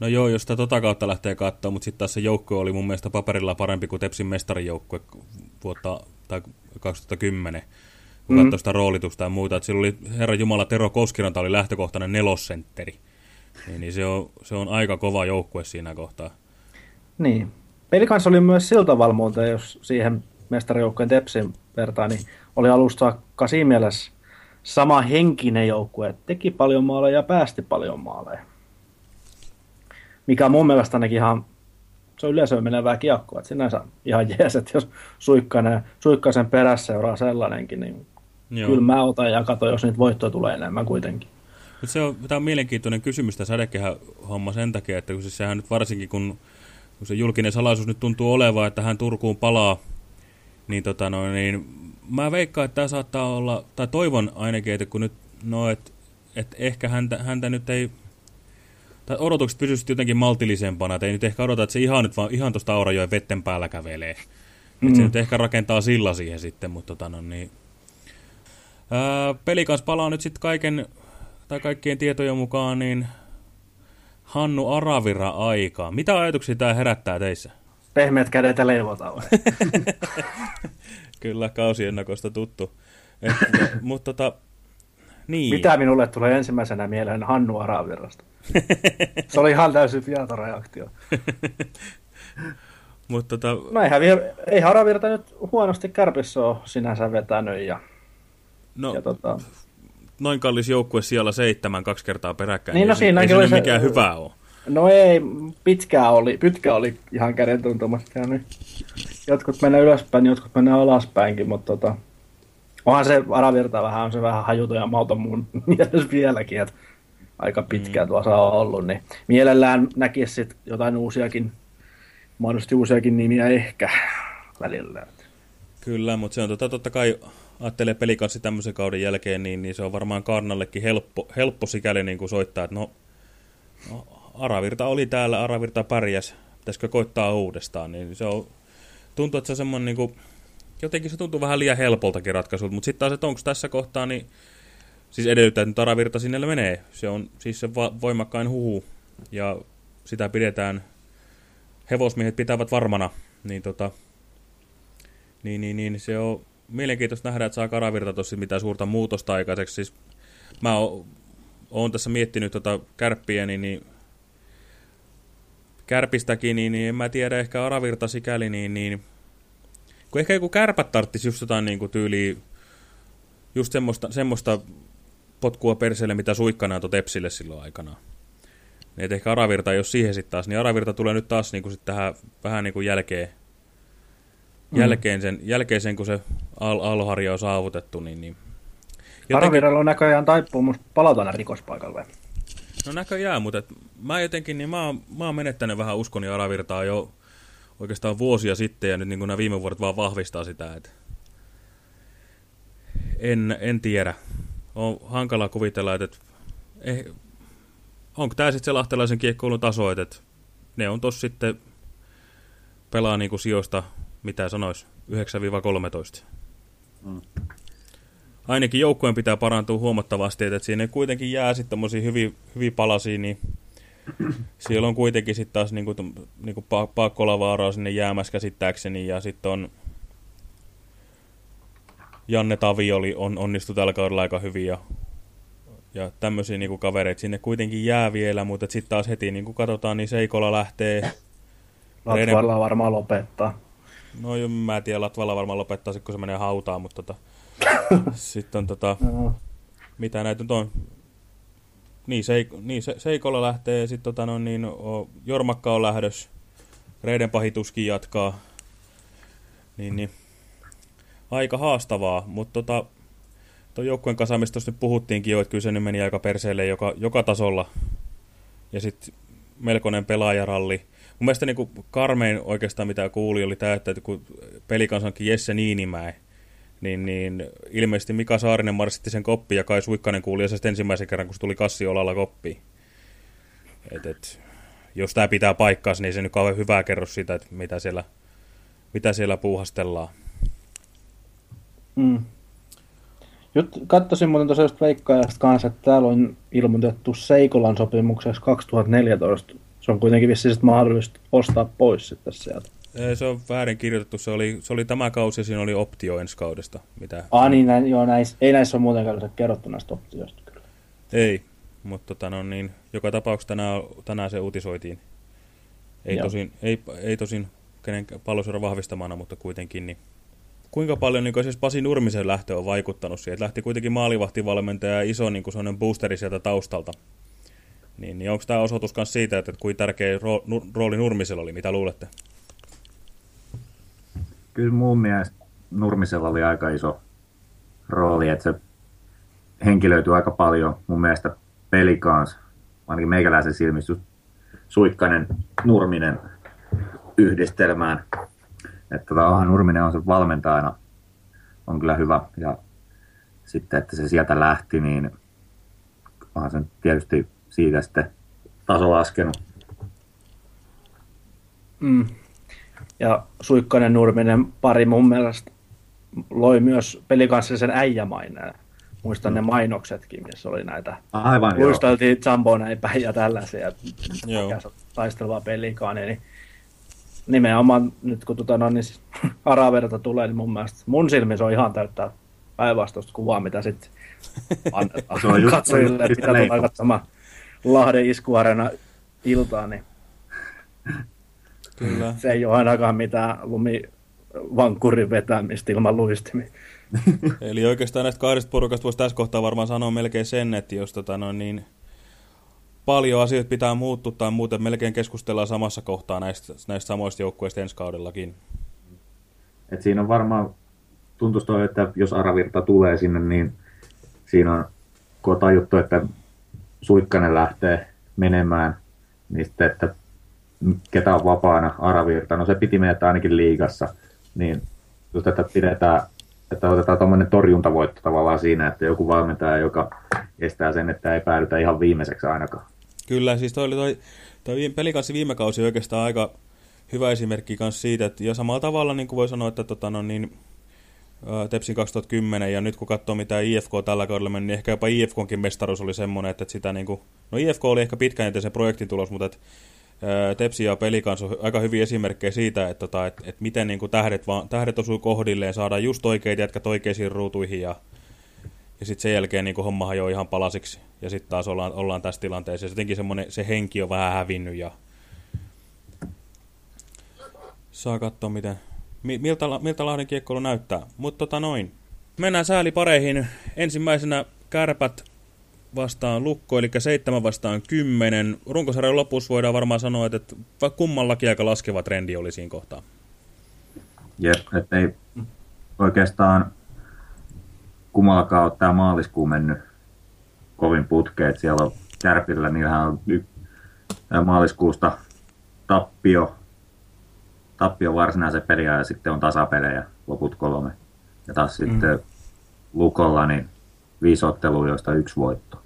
No joo, jos sitä tota kautta lähtee katsoa, mutta sitten taas se joukko oli mun mielestä paperilla parempi kuin Tepsin mestarijoukkue vuotta tai 2010, kun mm. katsoi sitä roolitusta ja muuta. Sillä oli Herra Jumala Tero Koskiranta oli lähtökohtainen nelosentteri. Niin, niin se, on, se on aika kova joukkue siinä kohtaa. Niin. Pelikans oli myös siltä valmuutta, jos siihen mestarijoukkueen Tepsin vertaan, niin oli alusta siinä mielessä sama henkinen joukkue, teki paljon maaleja ja päästi paljon maaleja. Mikä on mun mielestä ainakin ihan, se on yleisöön menevää kiekkoa, että sinänsä ihan jees, että jos suikkainen, suikkaisen perässä seuraa sellainenkin, niin Joo. kyllä mä otan ja katson, jos niitä voittoja tulee enemmän kuitenkin. Mutta se on, tämä on mielenkiintoinen kysymys tämä sädekehä homma sen takia, että kun siis sehän nyt varsinkin kun, kun se julkinen salaisuus nyt tuntuu olevan, että hän Turkuun palaa, niin, tota no, niin mä veikkaan, että tämä saattaa olla, tai toivon ainakin, että kun nyt, no, että et ehkä häntä, häntä nyt ei, tai odotukset pysyisivät jotenkin maltillisempana, että ei nyt ehkä odota, että se ihan nyt vaan ihan tuosta Aurajoen vetten päällä kävelee. Mm. se nyt ehkä rakentaa silla siihen sitten, mutta tota no niin. Ää, peli kanssa palaa nyt sitten kaiken, tai kaikkien tietojen mukaan, niin Hannu Aravira aikaa. Mitä ajatuksia tämä herättää teissä? Pehmeät kädet ja leivotaan. Kyllä, kausiennakosta tuttu. Et, mutta tota, niin. Mitä minulle tulee ensimmäisenä mieleen Hannu Aravirasta? Se oli ihan täysin reaktio. Mutta tota... No eihän, ei Haravirta nyt huonosti kärpissä ole sinänsä vetänyt. Ja, no, ja tota... noin kallis joukkue siellä seitsemän kaksi kertaa peräkkäin. Niin, no ei, ei se mikään hyvä ole. No ei, pitkää oli, pitkä oli ihan käden tuntumasta. Nyt jotkut menee ylöspäin, jotkut menee alaspäinkin, mutta tota, onhan se Aravirta vähän, on se vähän hajuto ja mauton mun mielessä vieläkin, että aika pitkään mm. tuossa on ollut, niin mielellään näkisi sit jotain uusiakin, mahdollisesti uusiakin nimiä ehkä välillä. Kyllä, mutta se on tota, totta kai, ajattelee pelikanssi tämmöisen kauden jälkeen, niin, niin se on varmaan Karnallekin helppo, helppo sikäli niin kuin soittaa, että no, no Aravirta oli täällä, Aravirta pärjäs, pitäisikö koittaa uudestaan, niin se on, tuntuu, että se on semmoinen niin kuin, jotenkin se tuntuu vähän liian helpoltakin ratkaisulta, mutta sitten taas, että onko tässä kohtaa, niin siis edellyttää, että Aravirta sinne menee. Se on siis se voimakkain huhu, ja sitä pidetään, hevosmiehet pitävät varmana, niin tota, niin, niin, niin se on mielenkiintoista nähdä, että saa Karavirta tosi mitään suurta muutosta aikaiseksi. Siis mä oon, oon tässä miettinyt tota kärppiä, niin, niin kärpistäkin, niin, niin en mä tiedä, ehkä Aravirta sikäli, niin, niin kun ehkä joku kärpät tarttisi just jotain niin kuin tyyliä, just semmoista, semmoista potkua perseelle, mitä suikkana antoi Tepsille silloin aikana. Niin, ehkä Aravirta, jos siihen sitten taas, niin Aravirta tulee nyt taas niin kuin sit tähän vähän niin kuin jälkeen, mm. jälkeen, sen, jälkeen sen, kun se al alharja on saavutettu, niin, niin Jotenkin... Araviralla on näköjään taipumus palata rikospaikalle. No näköjään, mutta et mä jotenkin, niin mä mä oon menettänyt vähän uskoni Aravirtaa jo oikeastaan vuosia sitten, ja nyt niin nämä viime vuodet vaan vahvistaa sitä, että en, en tiedä. On hankala kuvitella, että, eh, onko tämä sitten se lahtelaisen kiekkoulun taso, että ne on tossa sitten pelaa niin kuin sijoista, mitä sanois, 9-13. Mm. Ainakin joukkueen pitää parantua huomattavasti, että siinä kuitenkin jää sitten hyvin, hyvin palasia, niin siellä on kuitenkin sitten taas niinku, niinku Paakkolavaaraa sinne jäämässä käsittääkseni ja sitten on Janne Tavi oli, on onnistu tällä kaudella aika hyvin ja, ja tämmöisiä niinku kavereita sinne kuitenkin jää vielä, mutta sitten taas heti niin kuin katsotaan, niin Seikola lähtee. Latvalla varmaan lopettaa. No mä en tiedä, Latvalla varmaan lopettaa kun se menee hautaan, mutta tota, sitten tota, no. mitä näitä nyt on, niin, Seik niin se, Seikolla lähtee, sitten tota, no, niin, o, Jormakka on lähdös, Reiden pahituskin jatkaa. Niin, niin. Aika haastavaa, mutta tota, tuon joukkueen kasaamista nyt puhuttiinkin jo, että kyllä se nyt meni aika perseelle joka, joka tasolla. Ja sitten melkoinen pelaajaralli. Mun mielestä niin karmein oikeastaan mitä kuuli oli tämä, että kun pelikansankin Jesse Niinimäe, niin, niin ilmeisesti Mika Saarinen marssitti sen koppi ja Kai Suikkanen kuuli sen ensimmäisen kerran, kun se tuli kassiolalla koppi. Et, et, jos tämä pitää paikkaansa, niin se nyt kauhean hyvää kerro siitä, että mitä siellä, mitä siellä puuhastellaan. Mm. Katsoisin muuten tosiaan veikkaajasta kanssa, että täällä on ilmoitettu Seikolan sopimuksessa 2014. Se on kuitenkin vissiin mahdollista ostaa pois sitten sieltä. Se on väärin kirjoitettu. Se oli, se oli tämä kausi ja siinä oli optio ensi kaudesta. Mitä... Ah niin, näin, joo, näis, ei näissä ole muutenkaan kerrottu näistä optioista kyllä. Ei, mutta tota, no, niin, joka tapauksessa tänään, tänään se uutisoitiin. Ei tosin, ei, ei tosin kenen pallosuoran vahvistamana, mutta kuitenkin. Niin. Kuinka paljon niin siis Pasi Nurmisen lähtö on vaikuttanut siihen? Että lähti kuitenkin maalivahtivalmentaja ja iso niin sellainen boosteri sieltä taustalta. Niin, niin onko tämä osoitus myös siitä, että kuinka tärkeä rooli Nurmisella oli? Mitä luulette? Kyllä mun mielestä Nurmisella oli aika iso rooli, että se henkilöityi aika paljon mun mielestä Pelikans, ainakin meikäläisen silmissä just Suikkanen, Nurminen yhdistelmään. Että tota, Ahan Nurminen on se valmentajana, on kyllä hyvä. Ja sitten, että se sieltä lähti, niin onhan sen tietysti siitä sitten taso laskenut. Mm. Ja Suikkanen Nurminen pari mun mielestä loi myös pelikanssa sen äijämaineen. Muistan mm. ne mainoksetkin, missä oli näitä. Aivan Luisteltiin Jumbo näin päin ja tällaisia. Joo. Taistelevaa pelikaania. Niin nimenomaan nyt kun tuota, no, niin siis, Araverta tulee, niin mun mielestä mun silmissä on ihan täyttää päinvastaista kuvaa, mitä sitten annetaan katsojille, mitä tulee katsomaan Lahden iskuarena iltaa, niin Kyllä. se ei ole ainakaan mitään lumivankkurin vetämistä ilman luistimia. Eli oikeastaan näistä kahdesta porukasta voisi tässä kohtaa varmaan sanoa melkein sen, että jos tota, no, niin, paljon asioita pitää muuttua tai muuten melkein keskustellaan samassa kohtaa näistä, näistä samoista joukkueista ensi kaudellakin. Et siinä on varmaan, tuntuisi toi, että jos Aravirta tulee sinne, niin siinä on, kun on tajuttu, että Suikkanen lähtee menemään, niin sitten, että ketä on vapaana Aravirta, no se piti meitä ainakin liigassa, niin just, että pidetään, että otetaan tuommoinen torjuntavoitto tavallaan siinä, että joku valmentaja, joka estää sen, että ei päädytä ihan viimeiseksi ainakaan. Kyllä, siis toi, toi, toi pelikanssi viime kausi oikeastaan aika hyvä esimerkki myös siitä, että ja samalla tavalla niin kuin voi sanoa, että tota, no, niin, Tepsin 2010, ja nyt kun katsoo mitä IFK tällä kaudella meni, niin ehkä jopa IFKonkin mestaruus oli semmoinen, että, sitä niin kuin, no IFK oli ehkä pitkään se projektin tulos, mutta että, Tepsi ja Pelikans on aika hyviä esimerkkejä siitä, että, että, että, että miten niin kuin tähdet, vaan, tähdet osuu kohdilleen, saadaan just oikeita jätkät oikeisiin ruutuihin ja, ja sitten sen jälkeen niin homma hajoaa ihan palasiksi ja sitten taas ollaan, ollaan tässä tilanteessa. Ja jotenkin semmoinen, se henki on vähän hävinnyt ja saa katsoa miten, miltä, miltä Lahden kiekkoilu näyttää. Mutta tota noin. Mennään säälipareihin. Ensimmäisenä kärpät vastaan lukko, eli 7 vastaan 10. Runkosarjan lopussa voidaan varmaan sanoa, että kummallakin aika laskeva trendi oli siinä kohtaa. Jep, että ei oikeastaan kummallakaan ole tämä maaliskuu mennyt kovin putkeet. Siellä on Kärpillä, niillähän on maaliskuusta tappio, tappio varsinaisen peliä ja sitten on tasapelejä loput kolme. Ja taas mm. sitten Lukolla niin viisi ottelua, joista yksi voitto.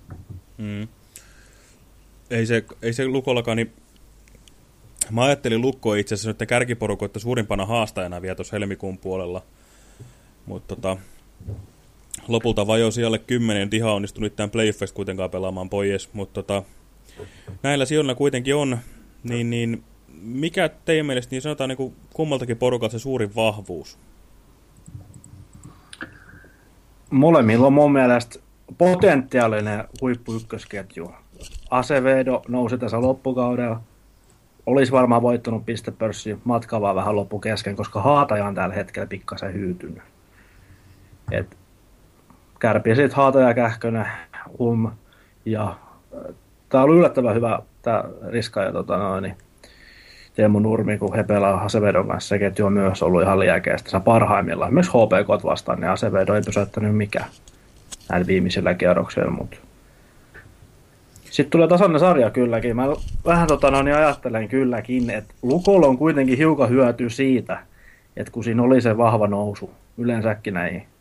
Mm. Ei, se, ei se Lukollakaan, niin mä ajattelin Lukko itse asiassa nyt kärkiporukoita suurimpana haastajana vielä tuossa helmikuun puolella. Mutta tota, lopulta vajo siellä kymmenen, ihan onnistunut tämän Playfest kuitenkaan pelaamaan pois, mutta tota, näillä sijoilla kuitenkin on, niin, niin mikä teidän mielestä, niin sanotaan niin kummaltakin porukalta se suurin vahvuus? Molemmilla on mun mielestä potentiaalinen huippu ykkösketju. Asevedo nousi tässä loppukaudella. Olisi varmaan voittanut pistepörssi matka vaan vähän loppu kesken, koska Haataja on tällä hetkellä pikkasen hyytynyt. Et Kärpi sitten Haataja, Kähkönen, Ulm ja tämä oli yllättävän hyvä tämä Riska ja tota noin, niin Teemu Nurmi, kun he pelaa Asevedon kanssa, se ketju on myös ollut ihan liäkeistä parhaimmillaan. Myös HPK vastaan, niin Asevedo ei pysäyttänyt mikään näillä viimeisillä kierroksilla, mutta sitten tulee tasainen sarja kylläkin. Mä vähän tota, no, niin ajattelen kylläkin, että Lukolla on kuitenkin hiukan hyötyä siitä, että kun siinä oli se vahva nousu yleensäkin näihin.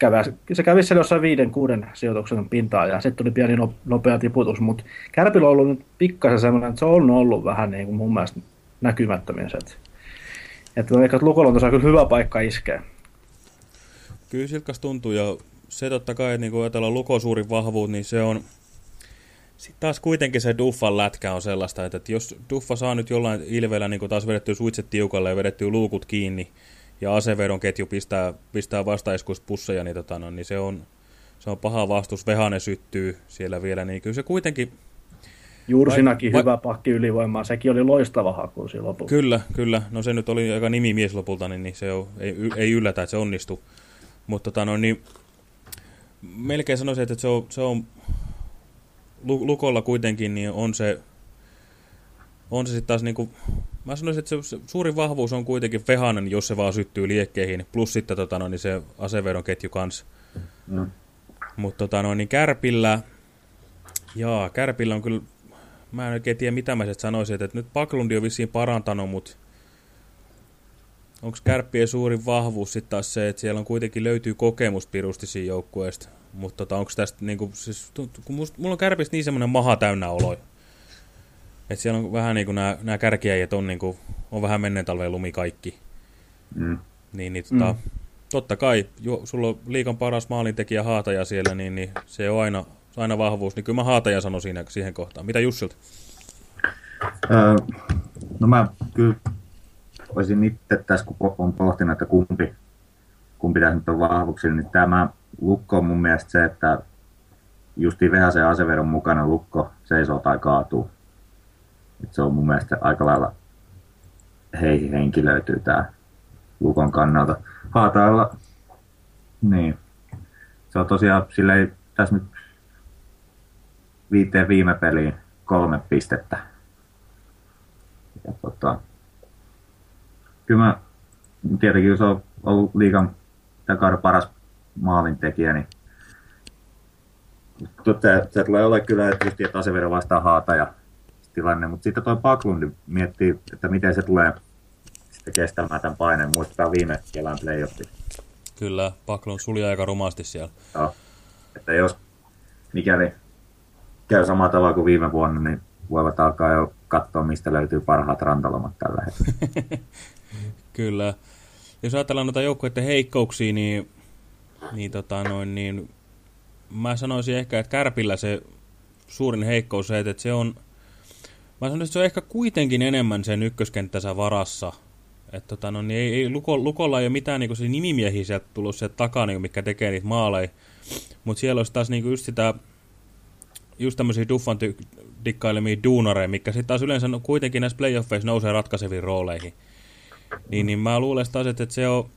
Kävä, se kävi siellä jossain viiden, kuuden sijoituksen pintaa ja sitten tuli pieni nopea tiputus, mutta Kärpillä on ollut nyt pikkasen semmoinen, että se on ollut vähän niin kuin mun mielestä näkymättömiä. Että, että ehkä Lukolla on tosiaan kyllä hyvä paikka iskeä. Kyllä siltä tuntuu ja se totta kai, että niin kun ajatellaan Luko suurin vahvuus, niin se on... Sitten taas kuitenkin se Duffan lätkä on sellaista, että jos Duffa saa nyt jollain ilveellä niin taas vedettyä suitset tiukalle ja vedettyä luukut kiinni, ja asevedon ketju pistää, pistää vastaiskuspusseja, niin, tota, no, niin se, on, se on paha vastus. Vehane syttyy siellä vielä, niin kyllä se kuitenkin... Jursinakin vai, hyvä pakki ylivoimaa, sekin oli loistava haku siinä lopulta. Kyllä, kyllä. No se nyt oli aika nimimies lopulta, niin, niin se on, ei, ei yllätä, että se onnistuu. Mutta tota, no, niin, melkein sanoisin, että se on, se on Lukolla kuitenkin niin on se, on se sitten taas niin kuin, mä sanoisin, että se, suurin vahvuus on kuitenkin Vehanen, jos se vaan syttyy liekkeihin, plus sitten tota, no, niin se asevedon ketju kanssa. Mm. Mutta tota, no, niin Kärpillä, Jaa, Kärpillä on kyllä, mä en oikein tiedä mitä mä sieltä sanoisin, että nyt Paklundi on vissiin parantanut, mutta onko Kärppien suurin vahvuus sitten taas se, että siellä on kuitenkin löytyy kokemus pirusti siinä joukkueesta, mutta tota, onko tästä niinku, siis, kun must, mulla on Kärpistä niin semmoinen maha täynnä olo, että siellä on vähän niin kuin nämä, nämä kärkiäjät on, niin kuin, on vähän menneen talveen lumi kaikki. Mm. Niin, niin tota, Mm. totta kai, jo, sulla on liikan paras maalintekijä Haataja siellä, niin, niin se on aina, aina vahvuus. Niin kyllä mä Haataja sanon siinä, siihen kohtaan. Mitä Jussilta? Öö, no mä kyllä olisin itse tässä, kun on pohtinut, että kumpi, kumpi tässä nyt on vahvuuksilla, niin tämä lukko on mun mielestä se, että justi Vehasen aseveron mukana lukko seisoo tai kaatuu. Et se on mun mielestä aika lailla heihin henkilöityy tämä lukon kannalta. Haatailla, niin. Se on tosiaan, sillä ei tässä nyt viiteen viime peliin kolme pistettä. Ja tota, kyllä mä, tietenkin se on ollut liikan takana paras maalintekijä, niin se tulee olla kyllä, että just että Asevero vastaa haata ja tilanne, mutta sitten tuo Paklundi miettii, että miten se tulee sitten kestämään tämän paineen. Muistetaan viime kevään playoffit. Kyllä, Paklun suli aika rumasti siellä. Joo. Että jos mikäli käy samalla tavalla kuin viime vuonna, niin voivat alkaa jo katsoa, mistä löytyy parhaat rantalomat tällä hetkellä. Kyllä. Jos ajatellaan noita joukkueiden heikkouksia, niin, niin, tota noin, niin mä sanoisin ehkä, että Kärpillä se suurin heikkous se, että se on, mä sanoisin, että se on ehkä kuitenkin enemmän sen ykköskenttänsä varassa. Että tota, no, niin ei, ei, Luko, Lukolla ei ole mitään niin nimimiehiä sieltä tullut sieltä takaa, niin mikä tekee niitä maaleja. Mutta siellä olisi taas niin just sitä, just tämmöisiä Duffan dikkailemia duunareja, mikä sitten taas yleensä kuitenkin näissä playoffeissa nousee ratkaiseviin rooleihin. Niin, niin mä luulen taas, että, että se on,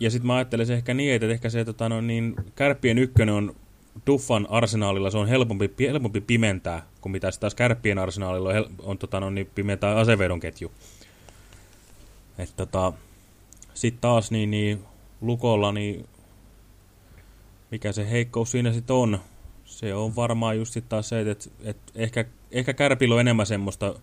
ja sitten mä ajattelisin ehkä niin, että ehkä se tota, no, niin, kärppien ykkönen on Duffan arsenaalilla, se on helpompi, helpompi pimentää, kuin mitä taas kärppien arsenaalilla on, on tota, no, niin, pimentää asevedon ketju. Tota, sitten taas niin, niin Lukolla, niin mikä se heikkous siinä sitten on, se on varmaan just sit taas se, että, että ehkä, ehkä Kärpillä on enemmän semmoista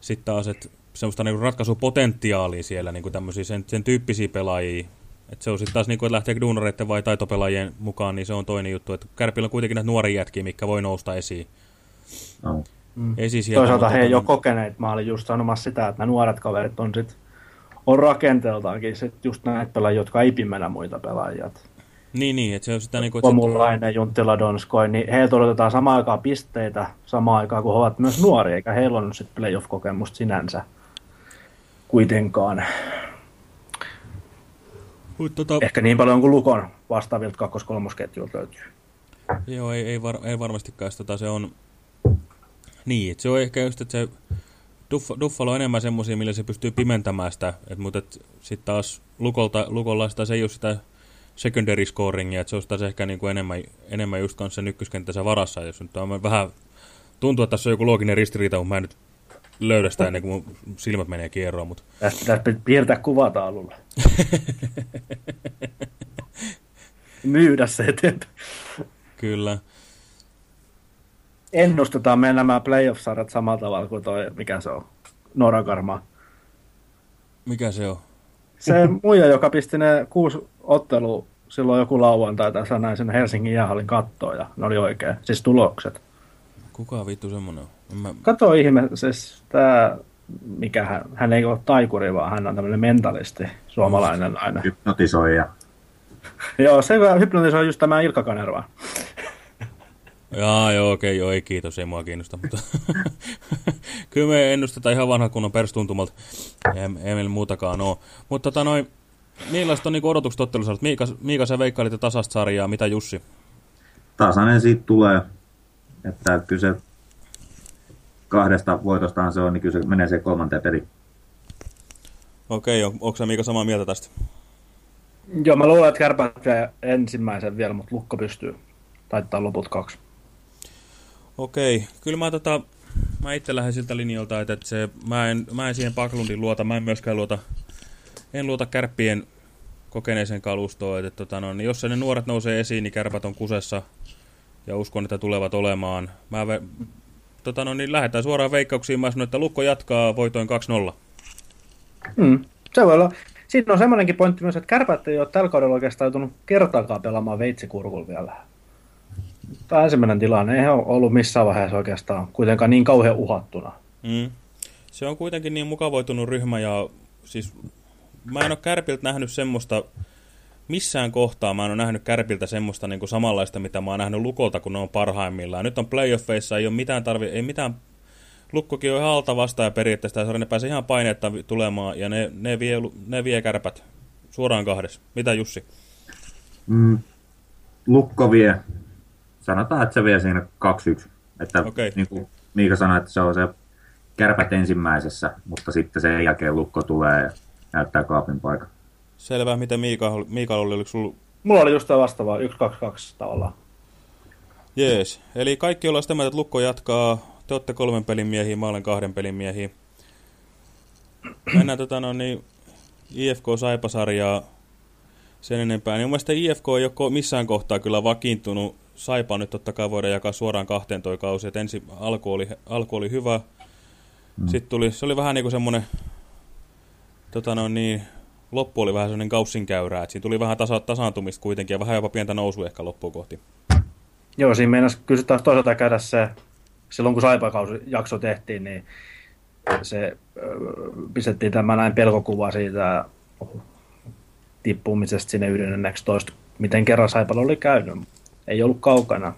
sitten taas, että semmoista niinku ratkaisupotentiaalia siellä, niinku sen, sen tyyppisiä pelaajia. Että se on sitten taas, niinku, että lähtee duunareiden vai taitopelaajien mukaan, niin se on toinen juttu. Että Kärpillä on kuitenkin näitä nuoria jätkiä, mikä voi nousta esiin. No. Mm. Esi sieltä, Toisaalta he ei tota- ole kokeneet. Mä olin just sanomassa sitä, että nämä nuoret kaverit on sit, on rakenteeltaankin sit just näitä pelaajia, jotka ei pimenä muita pelaajia. Et Niin, niin, että se on sitä niinku... Että Komulainen, Junttila, Donskoi, niin heiltä odotetaan samaan aikaan pisteitä, samaan aikaan kun he ovat myös nuoria, eikä heillä ole sit playoff-kokemusta sinänsä kuitenkaan. Tota, Ehkä niin paljon kuin Lukon vastaavilta kakkos-kolmosketjuilta löytyy. Joo, ei, ei, var, ei varmastikaan. Tota, se on... Niin, että se on ehkä just, että se... Duff, Duffalo on enemmän semmoisia, millä se pystyy pimentämään sitä, et, mutta sitten taas Lukolta, Lukolla sitä, se ei ole sitä secondary scoringia, että se on sitä ehkä niinku enemmän, enemmän just kanssa sen ykköskenttänsä varassa. Jos nyt on vähän tuntuu, että tässä on joku looginen ristiriita, mutta mä en nyt löydä sitä ennen kuin mun silmät menee kierroon. Mutta... Tästä pitäisi piirtää kuvataululla. Myydä se eteenpäin. Kyllä. Ennustetaan meidän nämä playoff-sarjat samalla tavalla kuin toi, mikä se on, Norakarma. Mikä se on? Se muija, joka pisti ne kuusi ottelua silloin joku lauantai tai sanoin sen Helsingin jäähallin kattoon ja ne oli oikein. Siis tulokset. Kuka vittu semmonen on? Mä... Kato ihme, siis tää, mikä hän, hän ei ole taikuri, vaan hän on tämmöinen mentalisti, suomalainen nainen. Hypnotisoija. Joo, se hypnotisoi just tämä Ilkka Kanerva. Jaa, joo, okei, joo, ei kiitos, ei mua kiinnosta, mutta kyllä me ennustetaan ihan vanha kunnon perstuntumalta, ei, ei meillä muutakaan ole. Mutta tota noin, millaiset on niinku odotukset ottelusarjat? Miika, Miika, sä veikkailit tasasta sarjaa, mitä Jussi? Tasainen siitä tulee, että kyllä se kahdesta voitostahan se on, niin kyllä se menee se kolmanteen peliin. Okei, on, onko Miika samaa mieltä tästä? Joo, mä luulen, että kärpät vie ensimmäisen vielä, mutta lukko pystyy. Taittaa loput kaksi. Okei, kyllä mä, tota, mä itse lähden siltä linjalta, että, että se, mä, en, mä en siihen Paklundin luota, mä en myöskään luota, en luota kärppien kokeneeseen kalustoon, että tota, no, niin jos ne nuoret nousee esiin, niin kärpät on kusessa. ja uskon, että tulevat olemaan. Mä ve, tota no, niin lähdetään suoraan veikkauksiin. Mä sanon, että Lukko jatkaa voitoin 2-0. Mm. Se voi olla. Siinä on semmoinenkin pointti myös, että kärpät ei ole tällä kaudella oikeastaan joutunut kertaakaan pelaamaan veitsikurkulla vielä. Tämä ensimmäinen tilanne. Ei ole ollut missään vaiheessa oikeastaan kuitenkaan niin kauhean uhattuna. Mm. Se on kuitenkin niin mukavoitunut ryhmä ja siis mä en ole Kärpiltä nähnyt semmoista, missään kohtaa mä en ole nähnyt Kärpiltä semmoista niin kuin samanlaista, mitä mä oon nähnyt Lukolta, kun ne on parhaimmillaan. Nyt on playoffeissa, ei ole mitään tarvi, ei mitään Lukkokin on ihan alta vastaan ja periaatteessa ne pääsee ihan paineetta tulemaan ja ne, ne, vie, ne vie kärpät suoraan kahdessa. Mitä Jussi? Mm, Lukko vie. Sanotaan, että se vie siinä 2-1. Että Okei. niin kuin Miika sanoi, että se on se kärpät ensimmäisessä, mutta sitten sen jälkeen Lukko tulee ja näyttää kaapin paikan. Selvä, miten Miika, Miika oli, oliko sulla... Mulla oli just tämä vastaava 1-2-2 tavallaan. Jees, eli kaikki ollaan sitä mieltä, että Lukko jatkaa. Te olette kolmen pelin miehiä, mä olen kahden pelin miehiä. Mennään tota no niin, IFK Saipasarjaa sen enempää. Niin mun mielestä IFK ei ole missään kohtaa kyllä vakiintunut. Saipa nyt totta kai voidaan jakaa suoraan kahteen toi kausi. Et ensin alku oli, alku oli hyvä. Sitten tuli, se oli vähän niin kuin semmoinen, tota no niin, loppu oli vähän semmoinen kaussinkäyrä. Et siinä tuli vähän tasa, tasaantumista kuitenkin ja vähän jopa pientä nousua ehkä loppuun kohti. Joo, siinä meinasi kyllä taas toisaalta käydä se, silloin kun Saipakausi jakso tehtiin, niin se pistettiin tämä näin pelkokuva siitä tippumisesta sinne 11, miten kerran Saipalla oli käynyt. Ei ollut kaukana.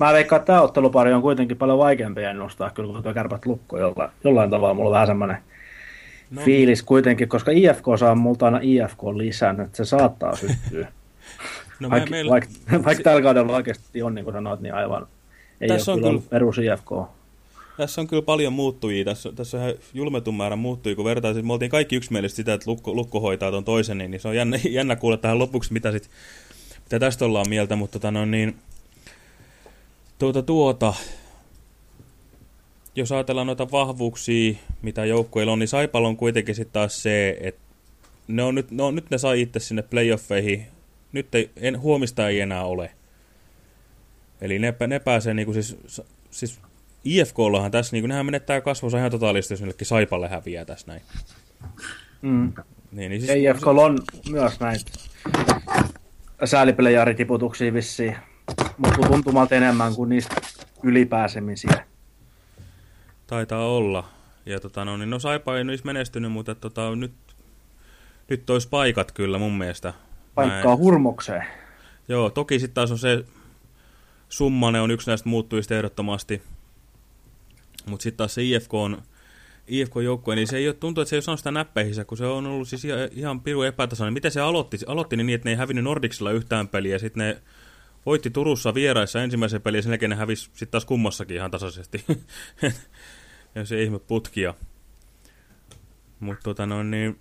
Mä veikkaan, että tämä ottelupari on kuitenkin paljon vaikeampi ennustaa, kyllä kun tuo kärpät lukko jollain, jollain tavalla. Mulla on vähän semmoinen no. fiilis kuitenkin, koska IFK saa multa aina IFK lisän, että se saattaa syttyä. No me, Vaikka, meillä, vaikka, vaikka tällä kaudella oikeasti on, niin kuin sanoit, niin aivan ei Tässä ole on kyllä, kyllä perus IFK. Tässä on kyllä paljon muuttujia. Tässä, tässä on ihan julmetun määrä muuttujia, kun vertaisin. siis Me oltiin kaikki yksimielisesti sitä, että lukko, lukko hoitaa ton toisen, niin, niin se on jännä, jännä kuulla tähän lopuksi, mitä, sit, mitä tästä ollaan mieltä. Mutta tota, no, niin, tuota, tuota, jos ajatellaan noita vahvuuksia, mitä joukkueilla on, niin Saipalla on kuitenkin sitten taas se, että ne on nyt, no, nyt ne sai itse sinne playoffeihin. Nyt ei, en, huomista ei enää ole. Eli ne, ne pääsee niinku siis, siis IFKllahan tässä, niin nehän menettää kasvonsa ihan totaalisesti, jos jollekin Saipalle häviää tässä näin. Mm. Niin, niin Ja siis, IFK on myös näitä säälipelejäritiputuksia vissiin, mutta tuntumalta enemmän kuin niistä ylipääsemisiä. Taitaa olla. Ja tota, no, niin no Saipa ei niissä menestynyt, mutta tota, nyt, nyt olisi paikat kyllä mun mielestä. Paikkaa en- hurmokseen. Joo, toki sitten taas on se Summanen on yksi näistä muuttujista ehdottomasti. Mutta sitten taas se IFK on IFK-joukkue, niin se ei ole, tuntuu, että se ei ole sitä näppeihinsä, kun se on ollut siis ihan, ihan piru epätasainen. Miten se aloitti? Se aloitti niin, että ne ei hävinnyt Nordicsilla yhtään peliä, sitten ne voitti Turussa vieraissa ensimmäisen pelin, ja sen jälkeen ne hävisi sitten taas kummassakin ihan tasaisesti. ja se ihme putkia. Mutta tota noin, niin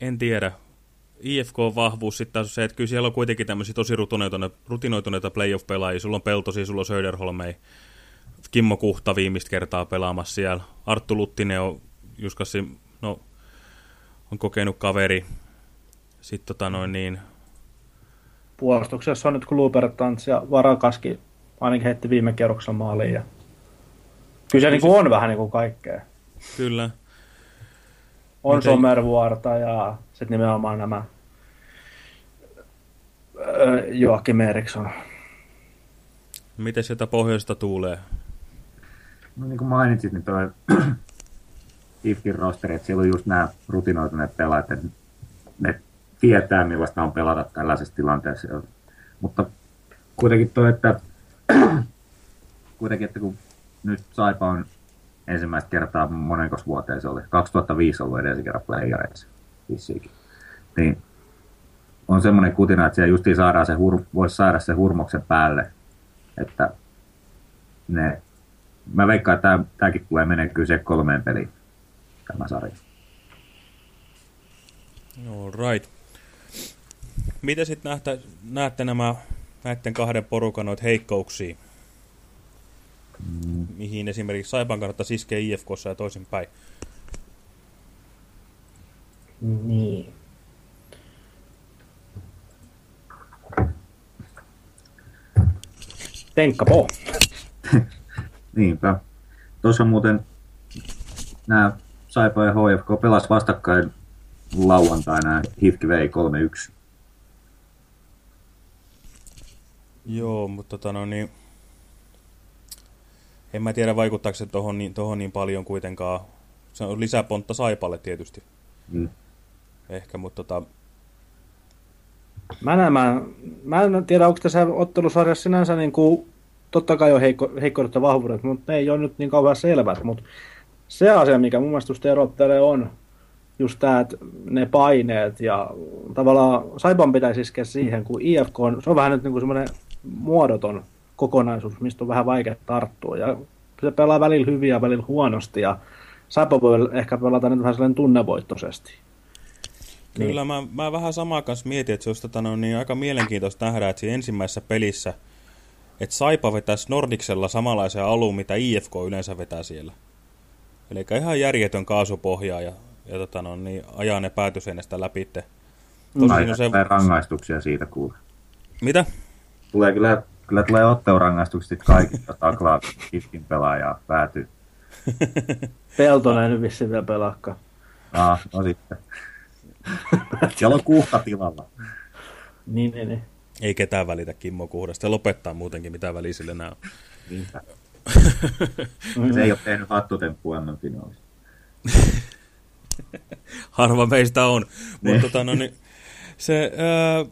en tiedä. IFK-vahvuus sitten taas on se, että kyllä siellä on kuitenkin tämmöisiä tosi rutinoituneita, playoff-pelaajia. Sulla on Peltosi, sulla on Söderholmei, Kimmo Kuhta viimeistä kertaa pelaamassa siellä. Arttu Luttinen on Juskassi, no, on kokenut kaveri. Sitten tota noin niin, Puolustuksessa on nyt Klubertans ja Varakaski ainakin heitti viime kierroksella maaliin. Ja... Kyllä se niin kuin on vähän niin kuin kaikkea. kyllä. On Miten- Sommervuorta ja sitten nimenomaan nämä öö, Joakim Eriksson. Miten sieltä pohjoista tuulee? No niin kuin mainitsit, niin toi IFKin rosteri, että siellä on just nämä rutinoituneet pelaajat, että ne tietää millaista on pelata tällaisessa tilanteessa. Mutta kuitenkin toi, että kuitenkin, että kun nyt Saipa on ensimmäistä kertaa monenkos vuoteen se oli, 2005 ollut edellisen kerran playereissa niin on semmoinen kutina, että siellä justiin saadaan se hur, voisi saada se hurmoksen päälle, että ne mä veikkaan, että tääkin tulee menee kyllä se kolmeen peliin, tämä sarja. All right. Miten sitten näette nämä näiden kahden porukan noita heikkouksia? Mm. Mihin esimerkiksi Saipan kannattaisi iskeä IFKssa ja toisinpäin? Niin. Tenkka po. Niinpä. Tuossa muuten nämä Saipa ja HFK pelas vastakkain lauantaina Hifki vei 3-1. Joo, mutta tota no niin... En mä tiedä vaikuttaako se tohon niin, tohon niin paljon kuitenkaan. Se on lisäpontta Saipalle tietysti. Mm. Ehkä, mutta tota... Mä, näen, mä, mä en tiedä, onko tässä ottelusarjassa sinänsä niin kuin, totta kai on heikko, heikkoudet ja vahvuudet, mutta ne ei ole nyt niin kauhean selvät. Mutta se asia, mikä mun mielestä just erottelee, on just tämä, että ne paineet ja tavallaan Saipan pitäisi iskeä siihen, kun IFK on, se on vähän nyt niin kuin semmoinen muodoton kokonaisuus, mistä on vähän vaikea tarttua. Ja se pelaa välillä hyvin ja välillä huonosti ja Saipa voi ehkä pelata nyt vähän sellainen tunnevoittoisesti. Kyllä, mä, mä vähän samaa kanssa mietin, että se olisi tota, no, niin aika mielenkiintoista nähdä, että siinä ensimmäisessä pelissä, että Saipa vetäisi Nordiksella samanlaisia aluun, mitä IFK yleensä vetää siellä. Eli ihan järjetön kaasupohjaa ja, ja tota, no, niin, ajaa ne päätöseinästä läpi. Tosin no se... rangaistuksia siitä kuule. Mitä? Tulee kyllä, kyllä tulee ottelurangaistukset kaikista taklaa pitkin pelaajaa päätyy. Peltonen nyt vissiin vielä pelakka. Ah, no sitten. Siellä on kuhta tilalla. Niin, niin, niin. Ei ketään välitä Kimmo Kuhdasta. Se lopettaa muutenkin, mitä väliä sille nämä. Se ei ole tehnyt hattutemppua MM-finaalissa. Harva meistä on. Mutta tota, no, niin, se,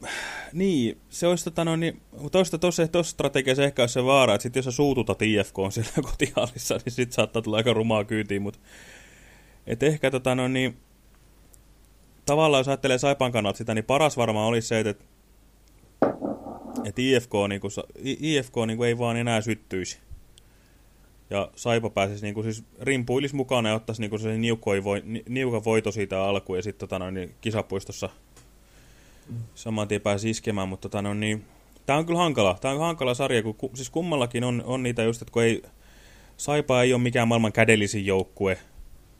äh, niin, se olisi tota, no, niin, toista tuossa strategiassa ehkä olisi se vaara, että sit jos sä suututat IFK on siellä kotihallissa, niin sit saattaa tulla aika rumaa kyytiin, mutta et ehkä tota, no, niin, tavallaan jos ajattelee Saipan kannalta sitä, niin paras varmaan olisi se, että, että IFK, niin kuin, IFK niin ei vaan enää syttyisi. Ja Saipa pääsisi niin kuin, siis rimpuilisi mukana ja ottaisi niin kuin, se niukan voito siitä alkuun ja sitten tota, niin, kisapuistossa saman tien pääsi iskemään, mutta tota, no, niin, tämä on kyllä hankala. Tämä on hankala sarja, kun siis kummallakin on, on niitä just, että kun ei, Saipa ei ole mikään maailman kädellisin joukkue.